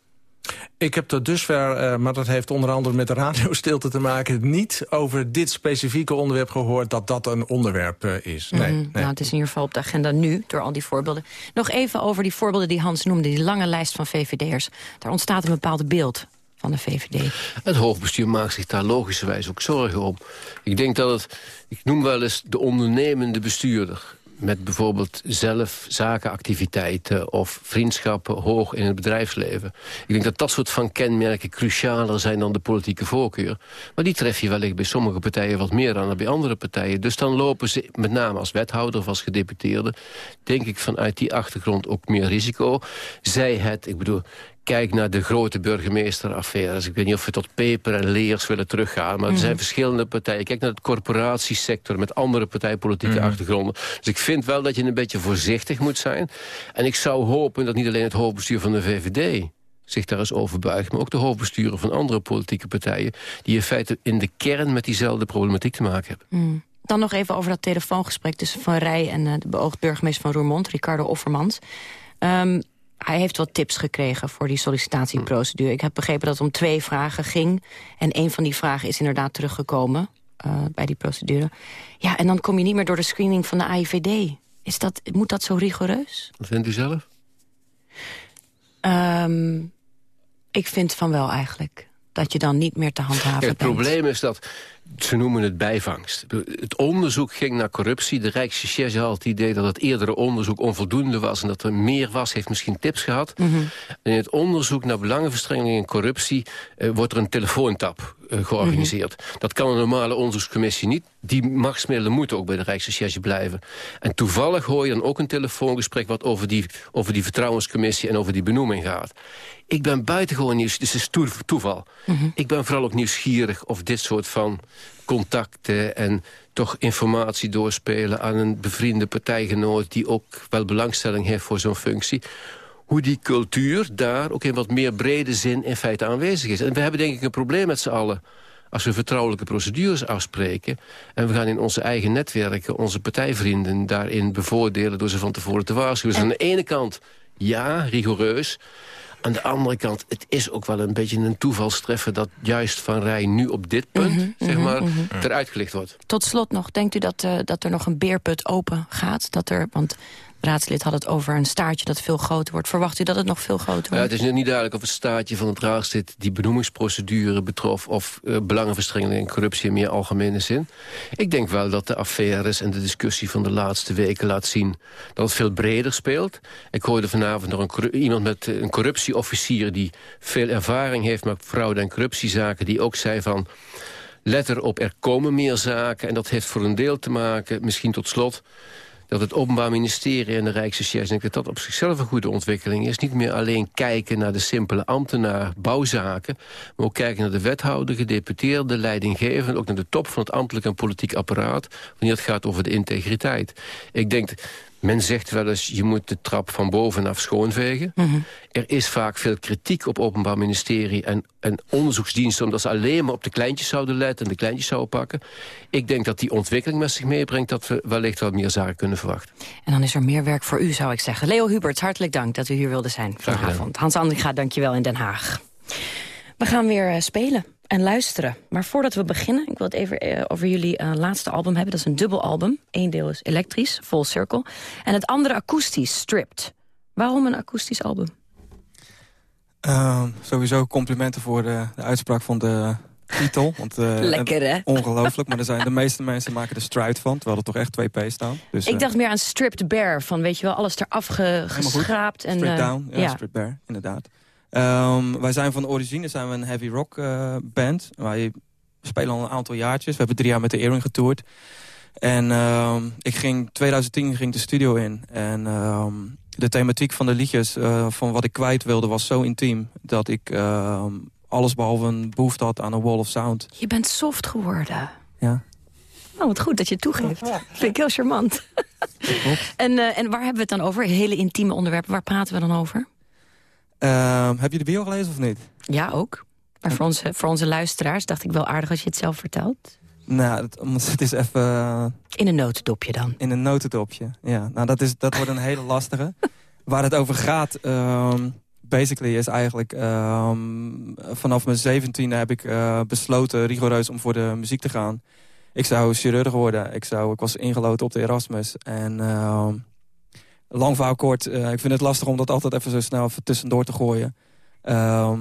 Ik heb tot dusver, uh, maar dat heeft onder andere met de radiostilte te maken... niet over dit specifieke onderwerp gehoord dat dat een onderwerp uh, is. Nee, mm, nee, Nou, het is in ieder geval op de agenda nu, door al die voorbeelden. Nog even over die voorbeelden die Hans noemde, die lange lijst van VVD'ers. Daar ontstaat een bepaald beeld van de VVD. Het hoofdbestuur maakt zich daar logischerwijs ook zorgen om. Ik denk dat het, ik noem wel eens de ondernemende bestuurder met bijvoorbeeld zelf zakenactiviteiten... of vriendschappen hoog in het bedrijfsleven. Ik denk dat dat soort van kenmerken crucialer zijn dan de politieke voorkeur. Maar die tref je wellicht bij sommige partijen wat meer dan bij andere partijen. Dus dan lopen ze, met name als wethouder of als gedeputeerde... denk ik vanuit die achtergrond ook meer risico. Zij het, ik bedoel, kijk naar de grote burgemeesteraffaires. Ik weet niet of we tot peper en leers willen teruggaan. Maar er zijn verschillende partijen. Kijk naar de corporatiesector met andere partijpolitieke achtergronden. Dus ik vind wel dat je een beetje voorzichtig moet zijn. En ik zou hopen dat niet alleen het hoofdbestuur van de VVD zich daar eens over buigt... maar ook de hoofdbesturen van andere politieke partijen... die in feite in de kern met diezelfde problematiek te maken hebben. Mm. Dan nog even over dat telefoongesprek tussen Van Rij en uh, de beoogd burgemeester van Roermond, Ricardo Offermans. Um, hij heeft wat tips gekregen voor die sollicitatieprocedure. Ik heb begrepen dat het om twee vragen ging. En een van die vragen is inderdaad teruggekomen uh, bij die procedure. Ja, en dan kom je niet meer door de screening van de AIVD. Is dat, moet dat zo rigoureus? Wat vindt u zelf? Um, ik vind van wel eigenlijk. Dat je dan niet meer te handhaven Kijk, Het bent. probleem is dat ze noemen het bijvangst. Het onderzoek ging naar corruptie. De Rijksrecherche had het idee dat het eerdere onderzoek onvoldoende was... en dat er meer was, heeft misschien tips gehad. Mhm. In het onderzoek naar belangenverstrengeling en corruptie... Eh, wordt er een telefoontap eh, georganiseerd. Mhm. Dat kan een normale onderzoekscommissie niet. Die machtsmiddelen moeten ook bij de Rijksrecherche blijven. En toevallig hoor je dan ook een telefoongesprek... wat over die, over die vertrouwenscommissie en over die benoeming gaat. Ik ben buitengewoon nieuwsgierig. Dus het is toeval. Mhm. Ik ben vooral ook nieuwsgierig of dit soort van contacten en toch informatie doorspelen aan een bevriende partijgenoot... die ook wel belangstelling heeft voor zo'n functie hoe die cultuur daar ook in wat meer brede zin in feite aanwezig is. En we hebben denk ik een probleem met z'n allen als we vertrouwelijke procedures afspreken... en we gaan in onze eigen netwerken onze partijvrienden daarin bevoordelen... door ze van tevoren te waarschuwen. Dus aan de ene kant, ja, rigoureus... Aan de andere kant, het is ook wel een beetje een toevalstreffer... dat juist Van Rij nu op dit punt, Mhm, zeg mhm, maar, eruit gelicht wordt. Tot slot nog, denkt u dat, uh, dat er nog een beerput open gaat? Dat er, want raadslid had het over een staartje dat veel groter wordt. Verwacht u dat het nog veel groter wordt? Ja, het is niet duidelijk of het staartje van het raadslid... die benoemingsprocedure betrof... of uh, belangenverstrengeling en corruptie in meer algemene zin. Ik denk wel dat de affaires en de discussie van de laatste weken laat zien... dat het veel breder speelt. Ik hoorde vanavond nog een, iemand met een corruptieofficier... die veel ervaring heeft met fraude- en corruptiezaken... die ook zei van... Let erop, er komen meer zaken. En dat heeft voor een deel te maken, misschien tot slot dat het Openbaar Ministerie en de Rijksrecherche... denk dat dat op zichzelf een goede ontwikkeling is. Niet meer alleen kijken naar de simpele ambtenaar bouwzaken... maar ook kijken naar de wethouder, gedeputeerde, leidinggevende... ook naar de top van het ambtelijk en politiek apparaat... wanneer het gaat over de integriteit. Ik denk... Men zegt wel eens, je moet de trap van bovenaf schoonvegen. Mhm. Er is vaak veel kritiek op Openbaar Ministerie en, en onderzoeksdiensten... omdat ze alleen maar op de kleintjes zouden letten en de kleintjes zouden pakken. Ik denk dat die ontwikkeling met zich meebrengt... dat we wellicht wat meer zaken kunnen verwachten. En dan is er meer werk voor u, zou ik zeggen. Leo Huberts, hartelijk dank dat u hier wilde zijn vanavond. Hans Andringa, dank je wel in Den Haag. We gaan weer uh, spelen en luisteren. Maar voordat we beginnen, ik wil het even uh, over jullie uh, laatste album hebben. Dat is een dubbelalbum. Eén deel is elektrisch, Full Circle. En het andere akoestisch, Stripped. Waarom een akoestisch album? Uh, sowieso complimenten voor de, de, uitspraak van de titel. Want, uh, <laughs> Lekker, hè? <laughs> Ongelooflijk, maar er zijn, de meeste mensen maken er Stride van. Terwijl er toch echt twee P staan. Dus, ik dacht meer aan Stripped Bear. Van, weet je wel, alles eraf ge, geschraapt. En, Down, ja, ja. Stripped Bear, inderdaad. Um, wij zijn van origine zijn we een heavy rock uh, band. Wij spelen al een aantal jaartjes. We hebben drie jaar met de Earring getoerd. En um, ik ging 2010 ging de studio in. En um, de thematiek van de liedjes, uh, van wat ik kwijt wilde, was zo intiem... dat ik uh, alles behalve een behoefte had aan een wall of sound. Je bent soft geworden. Ja. Oh, wat goed dat je het toegeeft. Ja. Vind ik heel charmant. en, uh, en waar hebben we het dan over? Hele intieme onderwerpen. Waar praten we dan over? Uh, heb je de bio gelezen of niet? Ja, ook. Maar voor onze, voor onze luisteraars dacht ik wel aardig als je het zelf vertelt. Nou, het, het is even... Uh, in een notendopje dan? In een notendopje, ja. Nou, dat, is, dat wordt een hele lastige. <laughs> Waar het over gaat, um, basically, is eigenlijk... Um, vanaf mijn zeventiende heb ik uh, besloten rigoureus om voor de muziek te gaan. Ik zou chirurg worden. Ik, zou, ik was ingeloten op de Erasmus. En... lang verhaal kort, uh, ik vind het lastig om dat altijd even zo snel even tussendoor te gooien. Uh,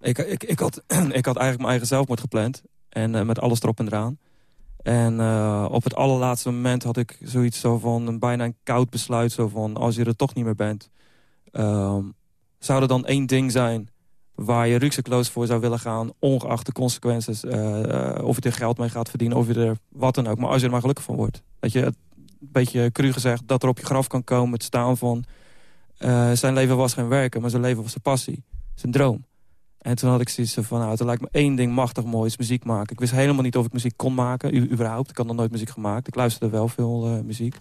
ik, ik, ik, had, <clears throat> ik had eigenlijk mijn eigen zelfmoord gepland. En uh, met alles erop en eraan. En uh, op het allerlaatste moment had ik zoiets zo van... een bijna een koud besluit. Zo van, als je er toch niet meer bent... Uh, zou er dan één ding zijn waar je ruksikloos voor zou willen gaan... ongeacht de consequenties, of je er geld mee gaat verdienen... of je er wat dan ook, maar als je er maar gelukkig van wordt. Dat je, een beetje cru gezegd, dat er op je graf kan komen... het staan van, zijn leven was geen werken, maar zijn leven was zijn passie. Zijn droom. En toen had ik zoiets van, nou, het lijkt me één ding machtig mooi, is muziek maken. Ik wist helemaal niet of ik muziek kon maken, überhaupt. Ik had nog nooit muziek gemaakt. Ik luisterde wel veel uh, muziek.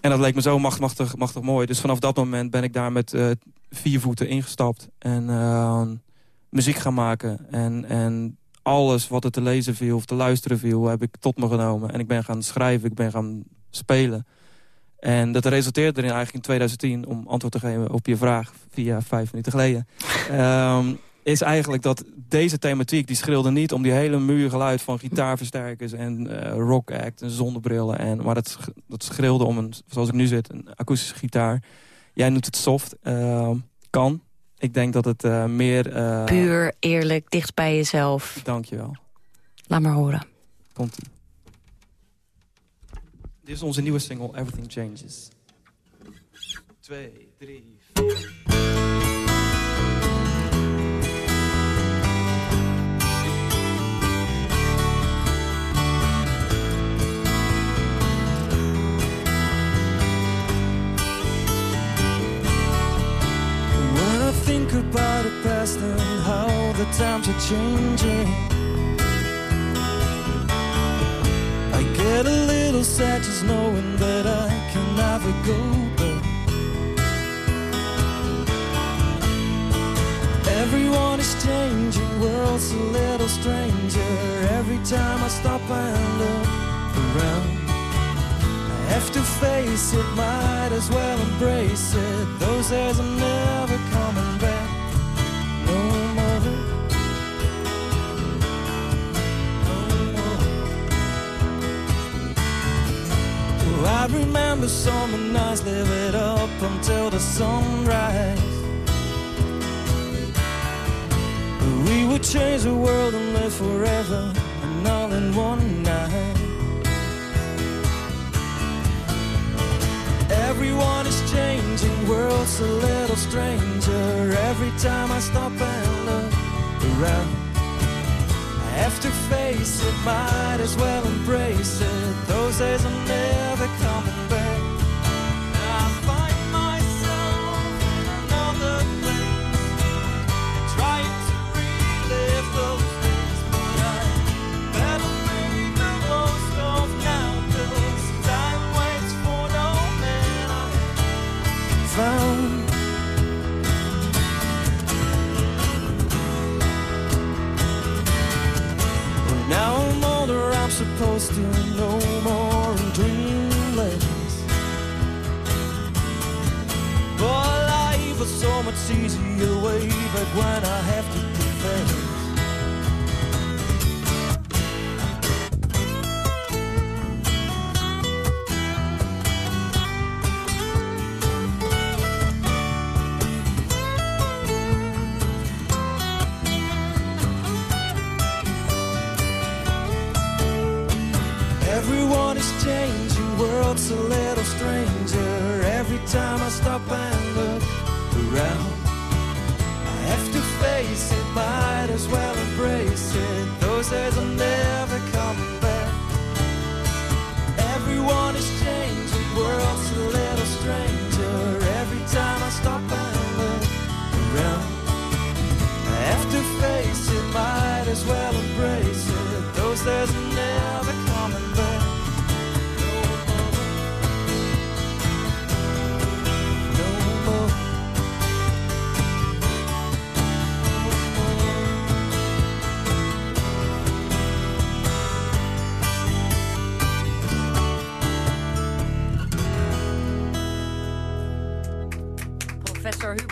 En dat leek me zo machtig, machtig, mooi. Dus vanaf dat moment ben ik daar met uh, vier voeten ingestapt. En muziek gaan maken. En, en alles wat er te lezen viel of te luisteren viel, heb ik tot me genomen. En ik ben gaan schrijven, ik ben gaan spelen. En dat resulteerde erin eigenlijk in 2010, om antwoord te geven op je vraag via vijf minuten geleden. um, <laughs> is eigenlijk dat deze thematiek, die schreeuwde niet om die hele muur geluid van gitaarversterkers en uh, rock act en zonnebrillen. En, maar dat, dat schreeuwde om een, zoals ik nu zit, een akoestische gitaar. Jij noemt het soft. Uh, kan. Ik denk dat het uh, meer... Uh, Puur, eerlijk, dicht bij jezelf. Dankjewel. Laat maar horen. Komt-ie. Dit is onze nieuwe single, Everything Changes. Twee, drie, vier... think about the past and how the times are changing. Get a little sad just knowing that I can never go back. Everyone is changing, world's a little stranger. Every time I stop and look around. I have to face it, might as well embrace it. Those days are never coming back I remember summer nights, live it up until the sunrise. We would change the world and live forever, and all in one night. Everyone is changing, world's a little stranger. Every time I stop and look around, I have to face it, might as well embrace it. Those days are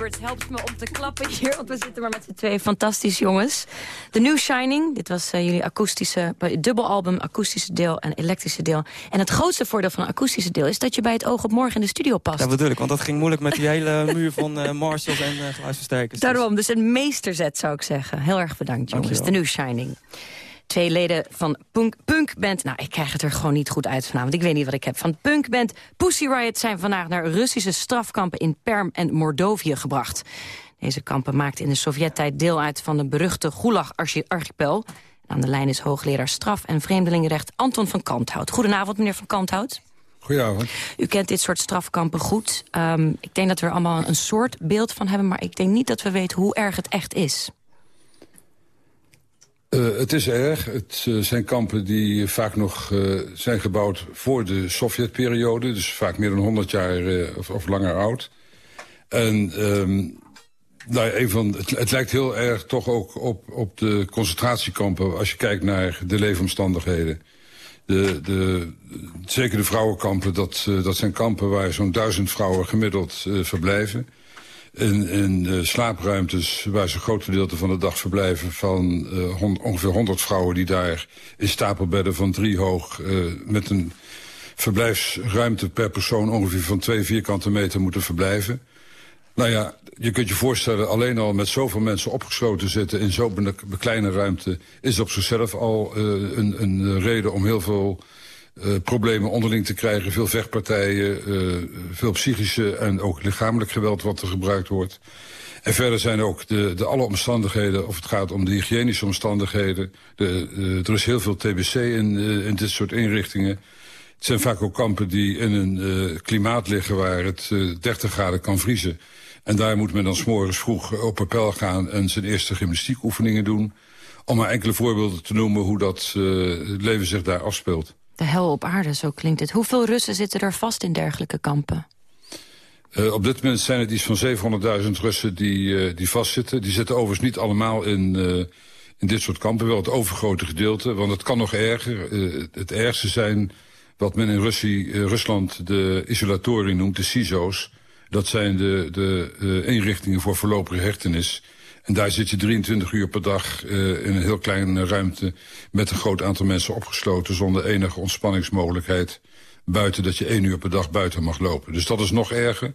Hubert helpt me om te klappen hier, want we zitten maar met z'n twee fantastische jongens. The New Shining, dit was uh, jullie akoestische, dubbelalbum, akoestische deel en elektrische deel. En het grootste voordeel van een akoestische deel is dat je bij het oog op morgen in de studio past. Dat bedoel ik, want dat ging moeilijk met die hele <laughs> muur van uh, Marshalls en uh, geluidsversterkers. Daarom, dus een meesterzet zou ik zeggen. Heel erg bedankt jongens, The New Shining. Twee leden van punk, punkband... Nou, ik krijg het er gewoon niet goed uit vanavond. Ik weet niet wat ik heb. Van punkband Pussy Riot zijn vandaag naar Russische strafkampen... in Perm en Mordovië gebracht. Deze kampen maakten in de Sovjet-tijd deel uit van de beruchte Gulag-archipel. Aan de lijn is hoogleraar straf en vreemdelingenrecht Anton van Kanthout. Goedenavond, meneer van Kanthout. Goedenavond. U kent dit soort strafkampen goed. Um, ik denk dat we er allemaal een soort beeld van hebben... maar ik denk niet dat we weten hoe erg het echt is. Uh, het is erg. Het uh, zijn kampen die vaak nog uh, zijn gebouwd voor de Sovjetperiode. Dus vaak meer dan 100 jaar of, of, langer oud. En um, nou, een van, het, het, lijkt heel erg toch ook op, op de concentratiekampen... als je kijkt naar de leefomstandigheden. De, de, zeker de vrouwenkampen, dat, dat zijn kampen waar zo'n duizend vrouwen gemiddeld verblijven. In, in uh, slaapruimtes waar ze een groot gedeelte van de dag verblijven... van hond, ongeveer 100 vrouwen die daar in stapelbedden van drie hoog... met een verblijfsruimte per persoon ongeveer van twee vierkante meter moeten verblijven. Nou ja, je kunt je voorstellen, alleen al met zoveel mensen opgesloten zitten... in zo'n kleine ruimte, is op zichzelf al een, een, reden om heel veel uh, problemen onderling te krijgen. Veel vechtpartijen, uh, veel psychische en ook lichamelijk geweld wat er gebruikt wordt. En verder zijn ook de, de alle omstandigheden, of het gaat om de hygiënische omstandigheden. De, er is heel veel TBC in, in dit soort inrichtingen. Het zijn vaak ook kampen die in een klimaat liggen waar het 30 graden kan vriezen. En daar moet men dan s'morgens vroeg op appel gaan... en zijn eerste gymnastiekoefeningen doen. Om maar enkele voorbeelden te noemen hoe dat het leven zich daar afspeelt. De hel op aarde, zo klinkt het. Hoeveel Russen zitten er vast in dergelijke kampen? Uh, op dit moment zijn het iets van 700.000 Russen die, uh, die vastzitten. Die zitten overigens niet allemaal in, in dit soort kampen. Wel het overgrote gedeelte, want het kan nog erger. het ergste zijn wat men in Russie, Rusland de isolatoren noemt, de CISO's. Dat zijn de, de inrichtingen voor voorlopige hechtenis. En daar zit je 23 uur per dag uh, in een heel kleine ruimte... met een groot aantal mensen opgesloten... zonder enige ontspanningsmogelijkheid. Buiten dat je één uur per dag buiten mag lopen. Dus dat is nog erger.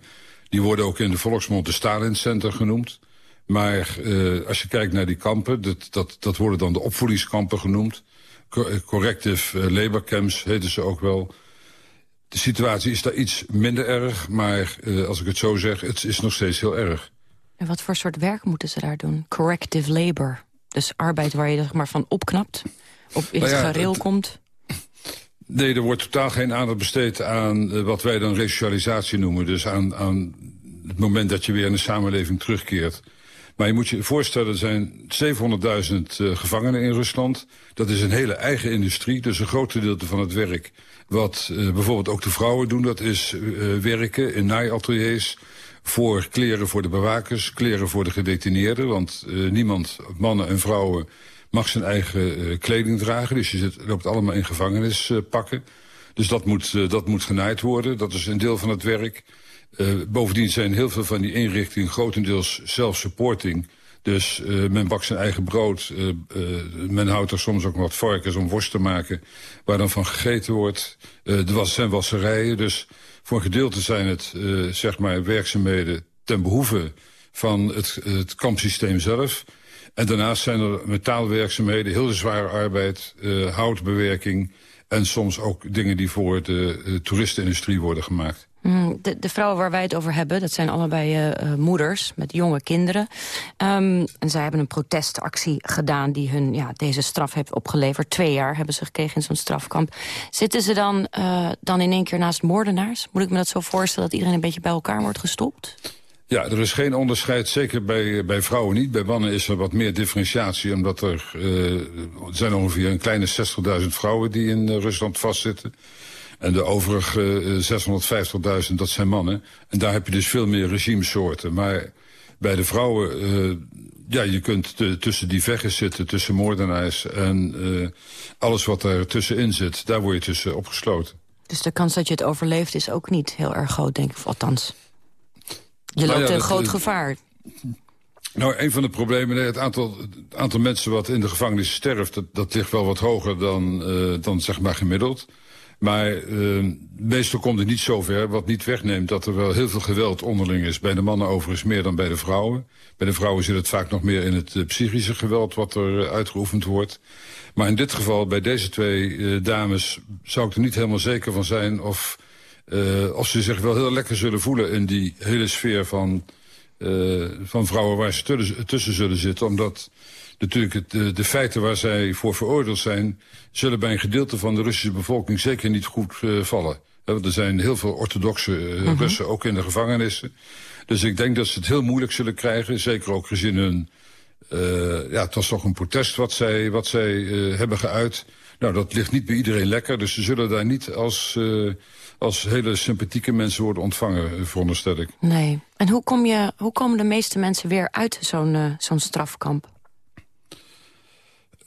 Die worden ook in de volksmond de Stalin Center genoemd. Maar uh, als je kijkt naar die kampen... Dat, dat, dat worden dan de opvoedingskampen genoemd. Corrective labor camps heten ze ook wel... De situatie is daar iets minder erg, maar als ik het zo zeg, het is nog steeds heel erg. En wat voor soort werk moeten ze daar doen? Corrective labor. Dus arbeid waar je er maar van opknapt, op in nou ja, het gareel komt? Nee, er wordt totaal geen aandacht besteed aan uh, wat wij dan resocialisatie noemen. Dus aan, aan het moment dat je weer in de samenleving terugkeert. Maar je moet je voorstellen, er zijn 700.000 uh, gevangenen in Rusland. Dat is een hele eigen industrie, dus een groot gedeelte van het werk wat uh, bijvoorbeeld ook de vrouwen doen, dat is uh, werken in naaiateliers voor kleren voor de bewakers, kleren voor de gedetineerden. Want uh, niemand, mannen en vrouwen, mag zijn eigen kleding dragen. Dus je zit, loopt allemaal in gevangenispakken. dus dat moet, dat moet genaaid worden. Dat is een deel van het werk. bovendien zijn heel veel van die inrichtingen grotendeels self-supporting... Dus uh, men bakt zijn eigen brood. Uh, uh, men houdt er soms ook wat varkens om worst te maken... waar dan van gegeten wordt. er was, zijn wasserijen, dus voor een gedeelte zijn het zeg maar werkzaamheden... ten behoeve van het, het kampsysteem zelf. En daarnaast zijn er metaalwerkzaamheden, heel zware arbeid... houtbewerking en soms ook dingen die voor de toeristenindustrie worden gemaakt. Mm, de, de, vrouwen waar wij het over hebben, dat zijn allebei uh, moeders met jonge kinderen. Um, en zij hebben een protestactie gedaan die hun ja, deze straf heeft opgeleverd. Twee jaar hebben ze gekregen in zo'n strafkamp. Zitten ze dan, uh, dan in één keer naast moordenaars? Moet ik me dat zo voorstellen dat iedereen een beetje bij elkaar wordt gestopt? Ja, er is geen onderscheid, zeker bij, bij vrouwen niet. Bij mannen is er wat meer differentiatie, omdat er zijn ongeveer een kleine 60.000 vrouwen die in Rusland vastzitten. En de overige 650.000, dat zijn mannen. En daar heb je dus veel meer regimesoorten. Maar bij de vrouwen, uh, ja, je kunt tussen die veggers zitten, tussen moordenaars... en uh, alles wat er tussenin zit, daar word je tussen opgesloten. Dus de kans dat je het overleeft is ook niet heel erg groot, denk ik. Of althans, je loopt nou ja, een groot gevaar. Nou, een van de problemen, het aantal, het aantal mensen wat in de gevangenis sterft... dat, dat ligt wel wat hoger dan, uh, dan zeg maar gemiddeld... Maar uh, meestal komt het niet zover, wat niet wegneemt... dat er wel heel veel geweld onderling is. Bij de mannen overigens meer dan bij de vrouwen. Bij de vrouwen zit het vaak nog meer in het uh, psychische geweld... wat er uh, uitgeoefend wordt. Maar in dit geval, bij deze twee uh, dames... zou ik er niet helemaal zeker van zijn... of, of ze zich wel heel lekker zullen voelen... in die hele sfeer van, van vrouwen waar ze tussen zullen zitten. Omdat natuurlijk het, de, de feiten waar zij voor veroordeeld zijn... zullen bij een gedeelte van de Russische bevolking zeker niet goed uh, vallen. Er zijn heel veel orthodoxe uh, mm -hmm. Russen ook in de gevangenissen. Dus ik denk dat ze het heel moeilijk zullen krijgen. Zeker ook gezien hun... Ja, het was toch een protest wat zij, wat zij hebben geuit. Nou, dat ligt niet bij iedereen lekker. Dus ze zullen daar niet als, als hele sympathieke mensen worden ontvangen, veronderstel ik. Nee. En hoe, kom je, hoe komen de meeste mensen weer uit zo'n zo'n strafkamp?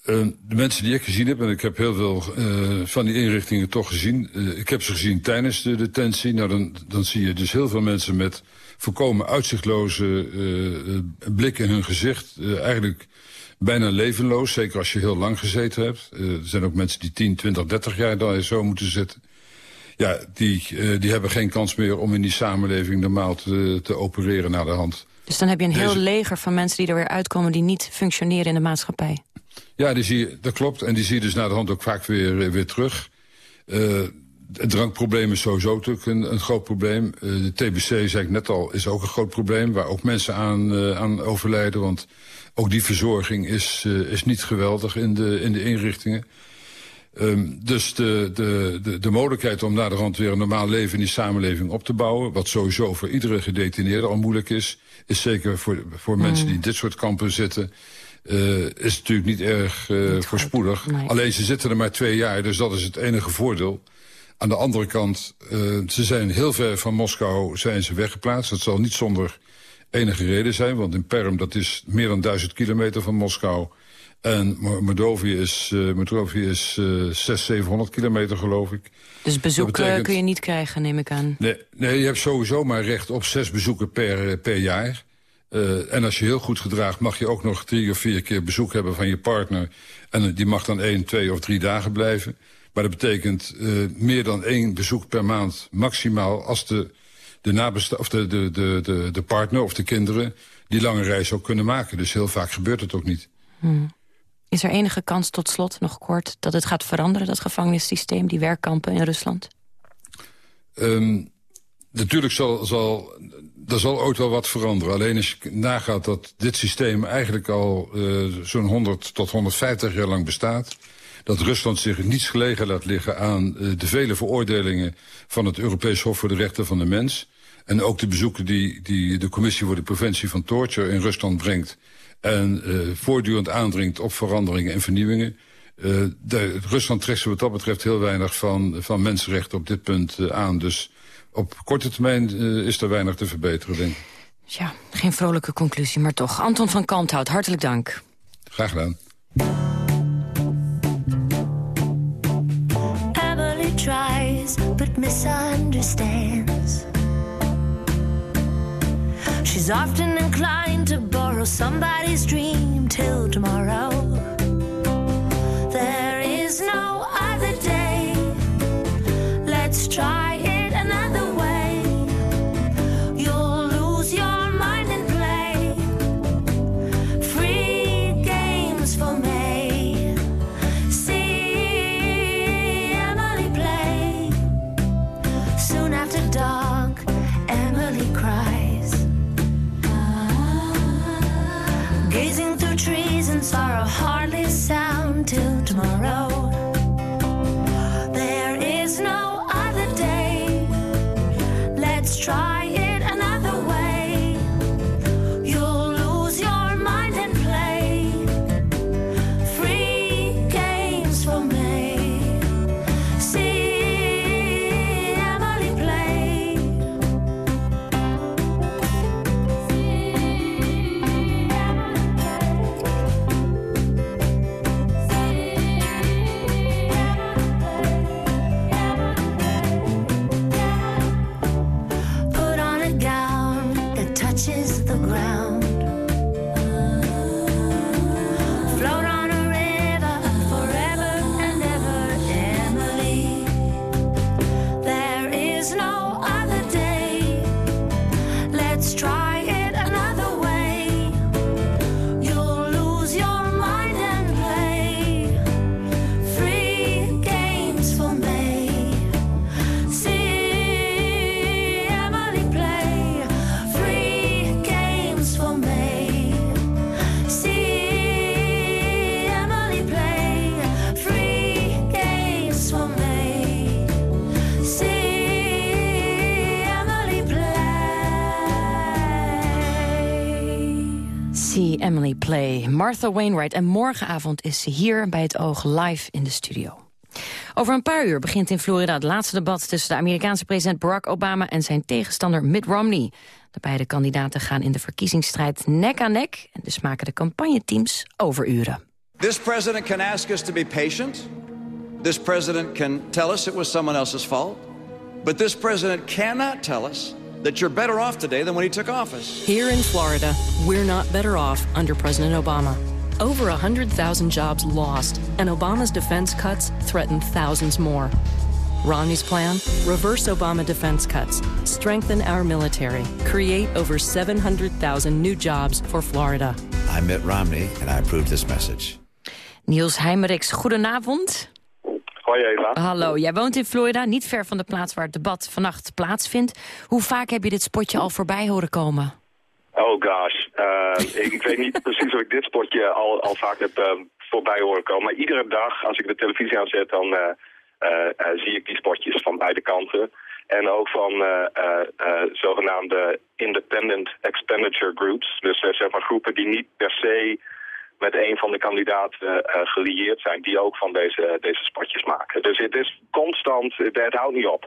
Uh, de mensen die ik gezien heb, en ik heb heel veel uh, van die inrichtingen toch gezien. Uh, ik heb ze gezien tijdens de detentie. Nou, dan, dan zie je dus heel veel mensen met volkomen uitzichtloze blik in hun gezicht. eigenlijk bijna levenloos, zeker als je heel lang gezeten hebt. er zijn ook mensen die 10, 20, 30 jaar daar zo moeten zitten. Ja, die, die hebben geen kans meer om in die samenleving normaal te, te opereren naar de hand. Dus dan heb je een heel leger van mensen die er weer uitkomen... die niet functioneren in de maatschappij. Ja, die zie je, dat klopt. En die zie je dus naar de hand ook vaak weer, weer terug. Uh, het drankprobleem is sowieso natuurlijk een, een groot probleem. Uh, de TBC, zei ik net al, is ook een groot probleem... waar ook mensen aan, uh, aan overlijden. Want ook die verzorging is, is niet geweldig in de, in de inrichtingen. Um, dus de, de, de, de mogelijkheid om naar de rand weer een normaal leven in die samenleving op te bouwen... wat sowieso voor iedere gedetineerde al moeilijk is... is zeker voor, voor mm. mensen die in dit soort kampen zitten... Uh, is natuurlijk niet erg uh, voorspoedig. Nee. Alleen ze zitten er maar twee jaar, dus dat is het enige voordeel. Aan de andere kant, uh, ze zijn heel ver van Moskou zijn ze weggeplaatst. Dat zal niet zonder enige reden zijn, want in Perm dat is meer dan duizend kilometer van Moskou... En Mordovië is, uh, is uh, 600, 700 kilometer, geloof ik. Dus bezoek betekent... kun je niet krijgen, neem ik aan? Nee, nee, je hebt sowieso maar recht op zes bezoeken per, per jaar. Uh, en als je heel goed gedraagt, mag je ook nog drie of vier keer bezoek hebben van je partner. En die mag dan één, twee of drie dagen blijven. Maar dat betekent uh, meer dan één bezoek per maand maximaal... als de, de, of de, de, de, de, de partner of de kinderen die lange reis ook kunnen maken. Dus heel vaak gebeurt het ook niet. Hmm. Is er enige kans tot slot, nog kort, dat het gaat veranderen... dat gevangenissysteem, die werkkampen in Rusland? Um, natuurlijk zal, zal, er zal ooit wel wat veranderen. Alleen als je nagaat dat dit systeem eigenlijk al uh, zo'n 100 tot 150 jaar lang bestaat... dat Rusland zich niets gelegen laat liggen aan uh, de vele veroordelingen... van het Europees Hof voor de Rechten van de Mens... en ook de bezoeken die, die de Commissie voor de Preventie van Torture in Rusland brengt... en uh, voortdurend aandringt op veranderingen en vernieuwingen... De, Rusland trekt ze wat dat betreft heel weinig van, van mensenrechten op dit punt aan. Dus op korte termijn uh, is er weinig te verbeteren, denk ik. Ja, geen vrolijke conclusie, maar toch. Anton van Kalmthout, hartelijk dank. Graag gedaan. Emily tries, but misunderstands. She's often inclined to borrow somebody's dream till tomorrow. There is no other day. Let's try Martha Wainwright. En morgenavond is ze hier bij het Oog live in de studio. Over een paar uur begint in Florida het laatste debat... tussen de Amerikaanse president Barack Obama en zijn tegenstander Mitt Romney. De beide kandidaten gaan in de verkiezingsstrijd nek aan nek... en dus maken de campagneteams overuren. This president can ask us to be patient. This president can tell us it was someone else's fault. But this president cannot tell us that you're better off today than when he took office. Here in Florida, we're not better off under President Obama. Over 100,000 jobs lost, and Obama's defense cuts threaten thousands more. Romney's plan? Reverse Obama defense cuts, strengthen our military, create over 700,000 new jobs for Florida. I'm Mitt Romney, and I approve this message. Niels Heimerichs, goedenavond. Hoi Eva. Hallo, jij woont in Florida, niet ver van de plaats waar het debat vannacht plaatsvindt. Hoe vaak heb je dit spotje al voorbij horen komen? Oh gosh, uh, ik, ik, weet niet <laughs> precies of ik dit spotje al, al vaak heb uh, voorbij horen komen. Maar iedere dag als ik de televisie aanzet, dan uh, zie ik die spotjes van beide kanten. En ook van zogenaamde independent expenditure groups. Dus zeg maar groepen die niet per se met een van de kandidaten uh, gelieerd zijn... die ook van deze, deze spotjes maken. Dus het is constant, het, houdt niet op.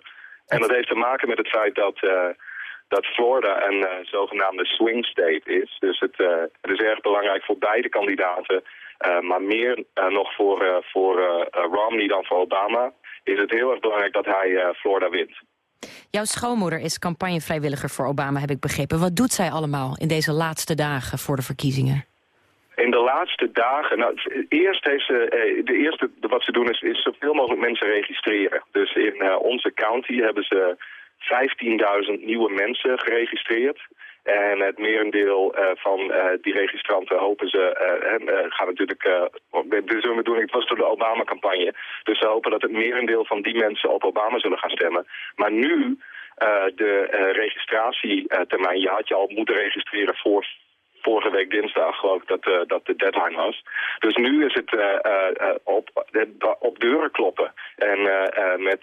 En dat heeft te maken met het feit dat, uh, dat Florida een uh, zogenaamde swing state is. Dus het, het is erg belangrijk voor beide kandidaten... maar meer nog voor, voor Romney dan voor Obama... is het heel erg belangrijk dat hij Florida wint. Jouw schoonmoeder is campagnevrijwilliger voor Obama, heb ik begrepen. Wat doet zij allemaal in deze laatste dagen voor de verkiezingen? In de laatste dagen, nou, eerst heeft ze, de eerste wat ze doen is, is zoveel mogelijk mensen registreren. Dus in uh, onze county hebben ze 15.000 nieuwe mensen geregistreerd. En het merendeel uh, van die registranten hopen ze, uh, gaan natuurlijk, dit zullen we doen, het was door de Obama-campagne. Dus ze hopen dat het merendeel van die mensen op Obama zullen gaan stemmen. Maar nu, de registratietermijn, je had je al moeten registreren voor vorige week dinsdag, geloof ik, dat, uh, dat de deadline was. Dus nu is het uh, uh, op, op deuren kloppen. En met,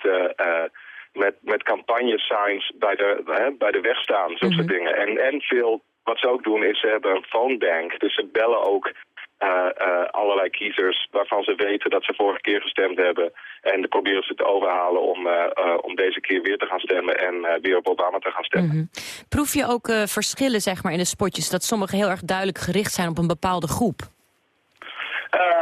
met, met campagne-signs bij de, bij de weg staan, zulke mm -hmm. dingen. En, en veel, wat ze ook doen, is ze hebben een phone bank. Dus ze bellen ook allerlei kiezers waarvan ze weten dat ze vorige keer gestemd hebben. En dan proberen ze te overhalen om, uh, om deze keer weer te gaan stemmen en weer op Obama te gaan stemmen. Mm -hmm. Proef je ook verschillen zeg maar, in de spotjes dat sommige heel erg duidelijk gericht zijn op een bepaalde groep?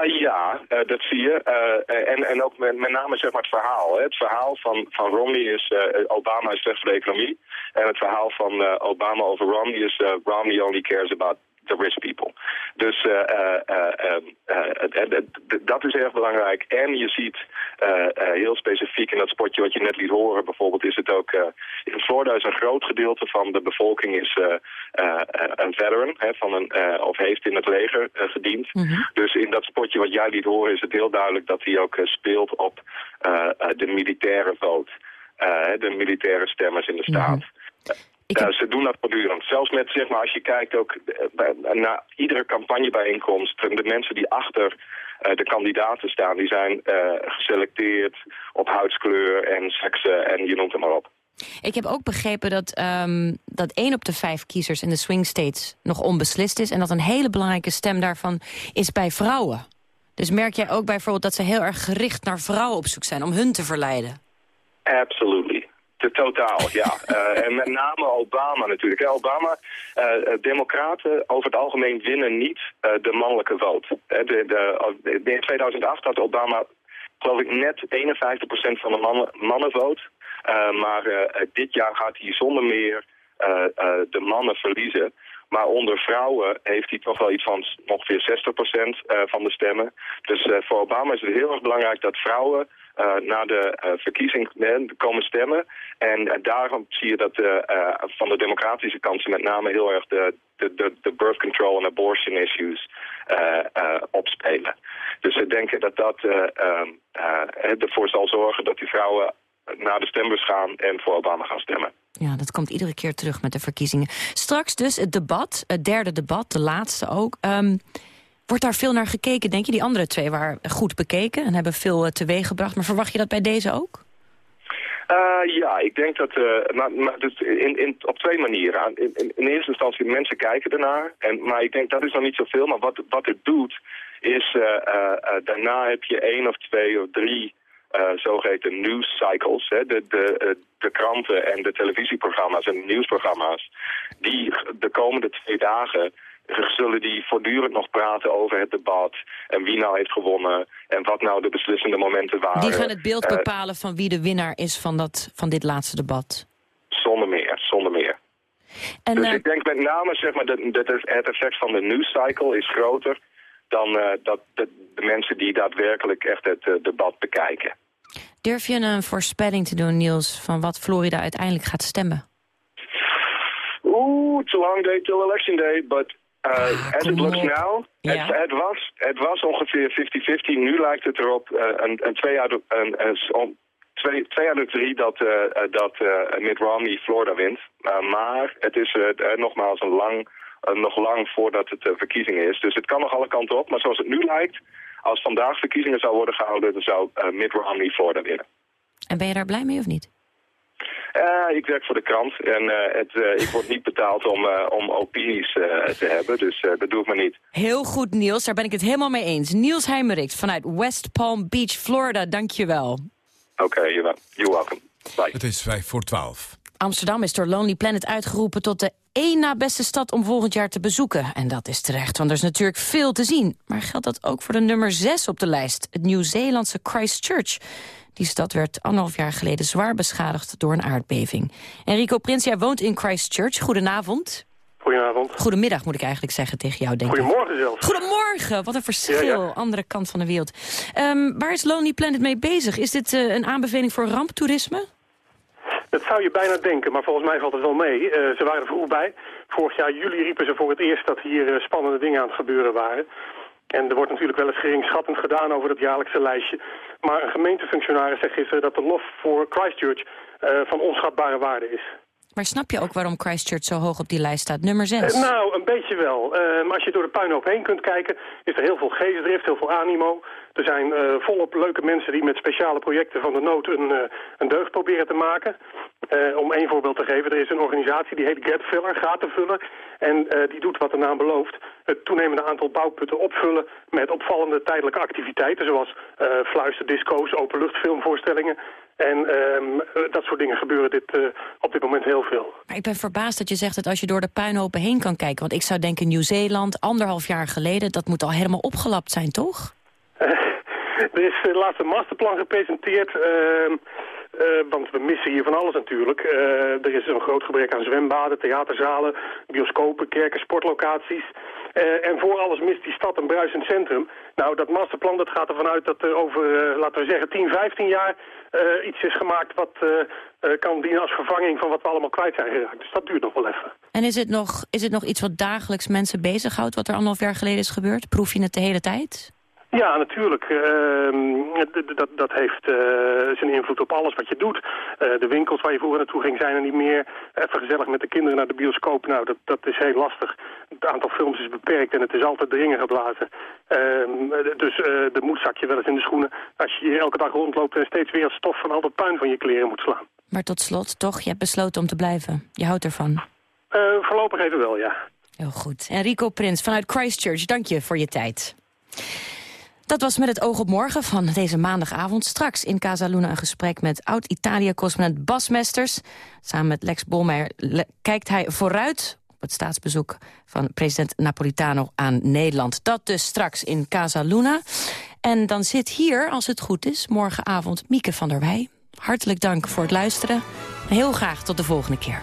ja, dat zie je. en, en ook met, met name zeg maar, het verhaal. Hè. Het verhaal van, van Romney is Obama is slecht voor de economie. En het verhaal van Obama over Romney is Romney only cares about the rich people. Dus uh, uh, dat is erg belangrijk. En je ziet heel specifiek in dat spotje wat je net liet horen... bijvoorbeeld is het ook... in Florida is een groot gedeelte van de bevolking is een veteran... Hè, van een, of heeft in het leger gediend. Mm -hmm. Dus in dat spotje wat jij liet horen is het heel duidelijk... dat hij ook speelt op de militaire vote. de militaire stemmers in de staat. Mm -hmm. Ja, ze doen dat voortdurend. Zelfs met, zeg maar, als je kijkt ook naar iedere campagnebijeenkomst... de mensen die achter uh, de kandidaten staan... die zijn uh, geselecteerd op huidskleur en seksen en je noemt het maar op. Ik heb ook begrepen dat, um, dat één op de vijf kiezers in de swing states nog onbeslist is... en dat een hele belangrijke stem daarvan is bij vrouwen. Dus merk jij ook bijvoorbeeld dat ze heel erg gericht naar vrouwen op zoek zijn... om hun te verleiden? Totaal, ja. uh, <laughs> en met name Obama natuurlijk. Obama, uh, democraten over het algemeen winnen niet uh, de mannelijke vote. De, de, in 2008 had Obama, geloof ik, net 51% van de mannen, mannenvote. maar dit jaar gaat hij zonder meer de mannen verliezen. Maar onder vrouwen heeft hij toch wel iets van ongeveer 60% van de stemmen. Dus voor Obama is het heel erg belangrijk dat vrouwen na de uh, verkiezing uh, komen stemmen. En daarom zie je dat van de democratische kansen met name heel erg de, de, de, birth control en abortion issues opspelen. Dus ze denken dat dat ehm, ervoor zal zorgen dat die vrouwen naar de stembus gaan en voor Obama gaan stemmen. Ja, dat komt iedere keer terug met de verkiezingen. Straks dus het debat, het derde debat, de laatste ook. Um, Wordt daar veel naar gekeken, denk je? Die andere twee waren goed bekeken en hebben veel teweeg gebracht. Maar verwacht je dat bij deze ook? Uh, ja, ik denk dat... Uh, maar, dus in, in, op twee manieren. In, in, eerste instantie, mensen kijken ernaar. En, maar ik denk dat is nog niet zoveel. Maar wat, wat het doet, is... Daarna heb je één of twee of drie... zogeheten news cycles. Hè? De, de, de kranten en de televisieprogramma's en nieuwsprogramma's... die de komende twee dagen zullen die voortdurend nog praten over het debat... en wie nou heeft gewonnen en wat nou de beslissende momenten waren. Die gaan het beeld Uh, bepalen van wie de winnaar is van, dat, van dit laatste debat. Zonder meer, zonder meer. En, dus uh, ik denk met name zeg maar, dat, dat het effect van de news cycle is groter... dan uh, dat de, de, mensen die daadwerkelijk echt het debat bekijken. Durf je een voorspelling te doen, Niels, van wat Florida uiteindelijk gaat stemmen? Oeh, it's a long day till election day, but ah, as it looks now, ja. het, het, was, het was ongeveer 50-50. Nu lijkt het erop uh, een, een twee, uit, een, een, twee, twee uit de drie dat, uh, dat Mitt Romney Florida wint. maar het is nogmaals een lang, nog lang voordat het verkiezingen is. Dus het kan nog alle kanten op. Maar zoals het nu lijkt, als vandaag verkiezingen zou worden gehouden... dan zou Mitt Romney Florida winnen. En ben je daar blij mee of niet? Uh, ik werk voor de krant en uh, het, uh, ik word niet betaald om, om opinies te hebben, dus dat doe ik maar niet. Heel goed, Niels, daar ben ik het helemaal mee eens. Niels Heimerichs vanuit West Palm Beach, Florida, dank je wel. Oké, okay, you're, you're welcome. Bye. Het is vijf voor twaalf. Amsterdam is door Lonely Planet uitgeroepen tot de één na beste stad om volgend jaar te bezoeken. En dat is terecht, want er is natuurlijk veel te zien. Maar geldt dat ook voor de nummer zes op de lijst, het Nieuw-Zeelandse Christchurch... Die stad werd anderhalf jaar geleden zwaar beschadigd door een aardbeving. Enrico Prins, jij woont in Christchurch. Goedenavond. Goedenavond. Goedemiddag moet ik eigenlijk zeggen tegen jou, denk Goedemorgen ik. zelfs. Goedemorgen, wat een verschil. Ja, ja. Andere kant van de wereld. Um, waar is Lonely Planet mee bezig? Is dit uh, een aanbeveling voor ramptoerisme? Dat zou je bijna denken, maar volgens mij valt het wel mee. Uh, ze waren er vroeg bij. Vorig jaar juli riepen ze voor het eerst dat hier uh, spannende dingen aan het gebeuren waren. En er wordt natuurlijk wel eens geringschattend gedaan over dat jaarlijkse lijstje. Maar een gemeentefunctionaris zei gisteren dat de lof voor Christchurch uh, van onschatbare waarde is. Maar snap je ook waarom Christchurch zo hoog op die lijst staat? Nummer 6? Uh, nou, een beetje wel. Uh, als je door de puinhoop heen kunt kijken, is er heel veel geestdrift, heel veel animo. Er zijn uh, volop leuke mensen die met speciale projecten van de nood een, een deugd proberen te maken. Om één voorbeeld te geven, er is een organisatie die heet Get Filler, Gatenvuller. En die doet wat de naam belooft. Het toenemende aantal bouwputten opvullen met opvallende tijdelijke activiteiten. Zoals fluisterdisco's, openluchtfilmvoorstellingen. En um, dat soort dingen gebeuren dit, uh, op dit moment heel veel. Maar ik ben verbaasd dat je zegt dat als je door de puinhopen heen kan kijken... want ik zou denken Nieuw-Zeeland, anderhalf jaar geleden... dat moet al helemaal opgelapt zijn, toch? <laughs> er is uh, laatst een masterplan gepresenteerd... Uh, uh, want we missen hier van alles natuurlijk. Uh, er is een groot gebrek aan zwembaden, theaterzalen, bioscopen, kerken, sportlocaties. Uh, en voor alles mist die stad een bruisend centrum. Nou, dat masterplan dat gaat ervan uit dat er over, laten we zeggen, 10, 15 jaar iets is gemaakt wat kan dienen als vervanging van wat we allemaal kwijt zijn geraakt. Dus dat duurt nog wel even. En is het nog, is het nog iets wat dagelijks mensen bezighoudt, wat er anderhalf jaar geleden is gebeurd? Proef je het de hele tijd? Ja, natuurlijk. Uh, dat, dat heeft uh, zijn invloed op alles wat je doet. Uh, de winkels waar je vroeger naartoe ging zijn er niet meer. Even gezellig met de kinderen naar de bioscoop. Nou, dat, dat is heel lastig. Het aantal films is beperkt en het is altijd dringen geblazen. Ehm, dus de moed zak je wel eens in de schoenen. Als je hier elke dag rondloopt en steeds weer het stof van al dat puin van je kleren moet slaan. Maar tot slot, toch, je hebt besloten om te blijven. Je houdt ervan. voorlopig even wel, ja. Heel goed. Enrico Prins vanuit Christchurch, dank je voor je tijd. Dat was met het oog op morgen van deze maandagavond. Straks in Casa Luna een gesprek met oud-Italia-correspondent Bas Mesters. Samen met Lex Bolmeijer kijkt hij vooruit op het staatsbezoek van president Napolitano aan Nederland. Dat dus straks in Casa Luna. En dan zit hier, als het goed is, morgenavond Mieke van der Wij. Hartelijk dank voor het luisteren. Heel graag tot de volgende keer.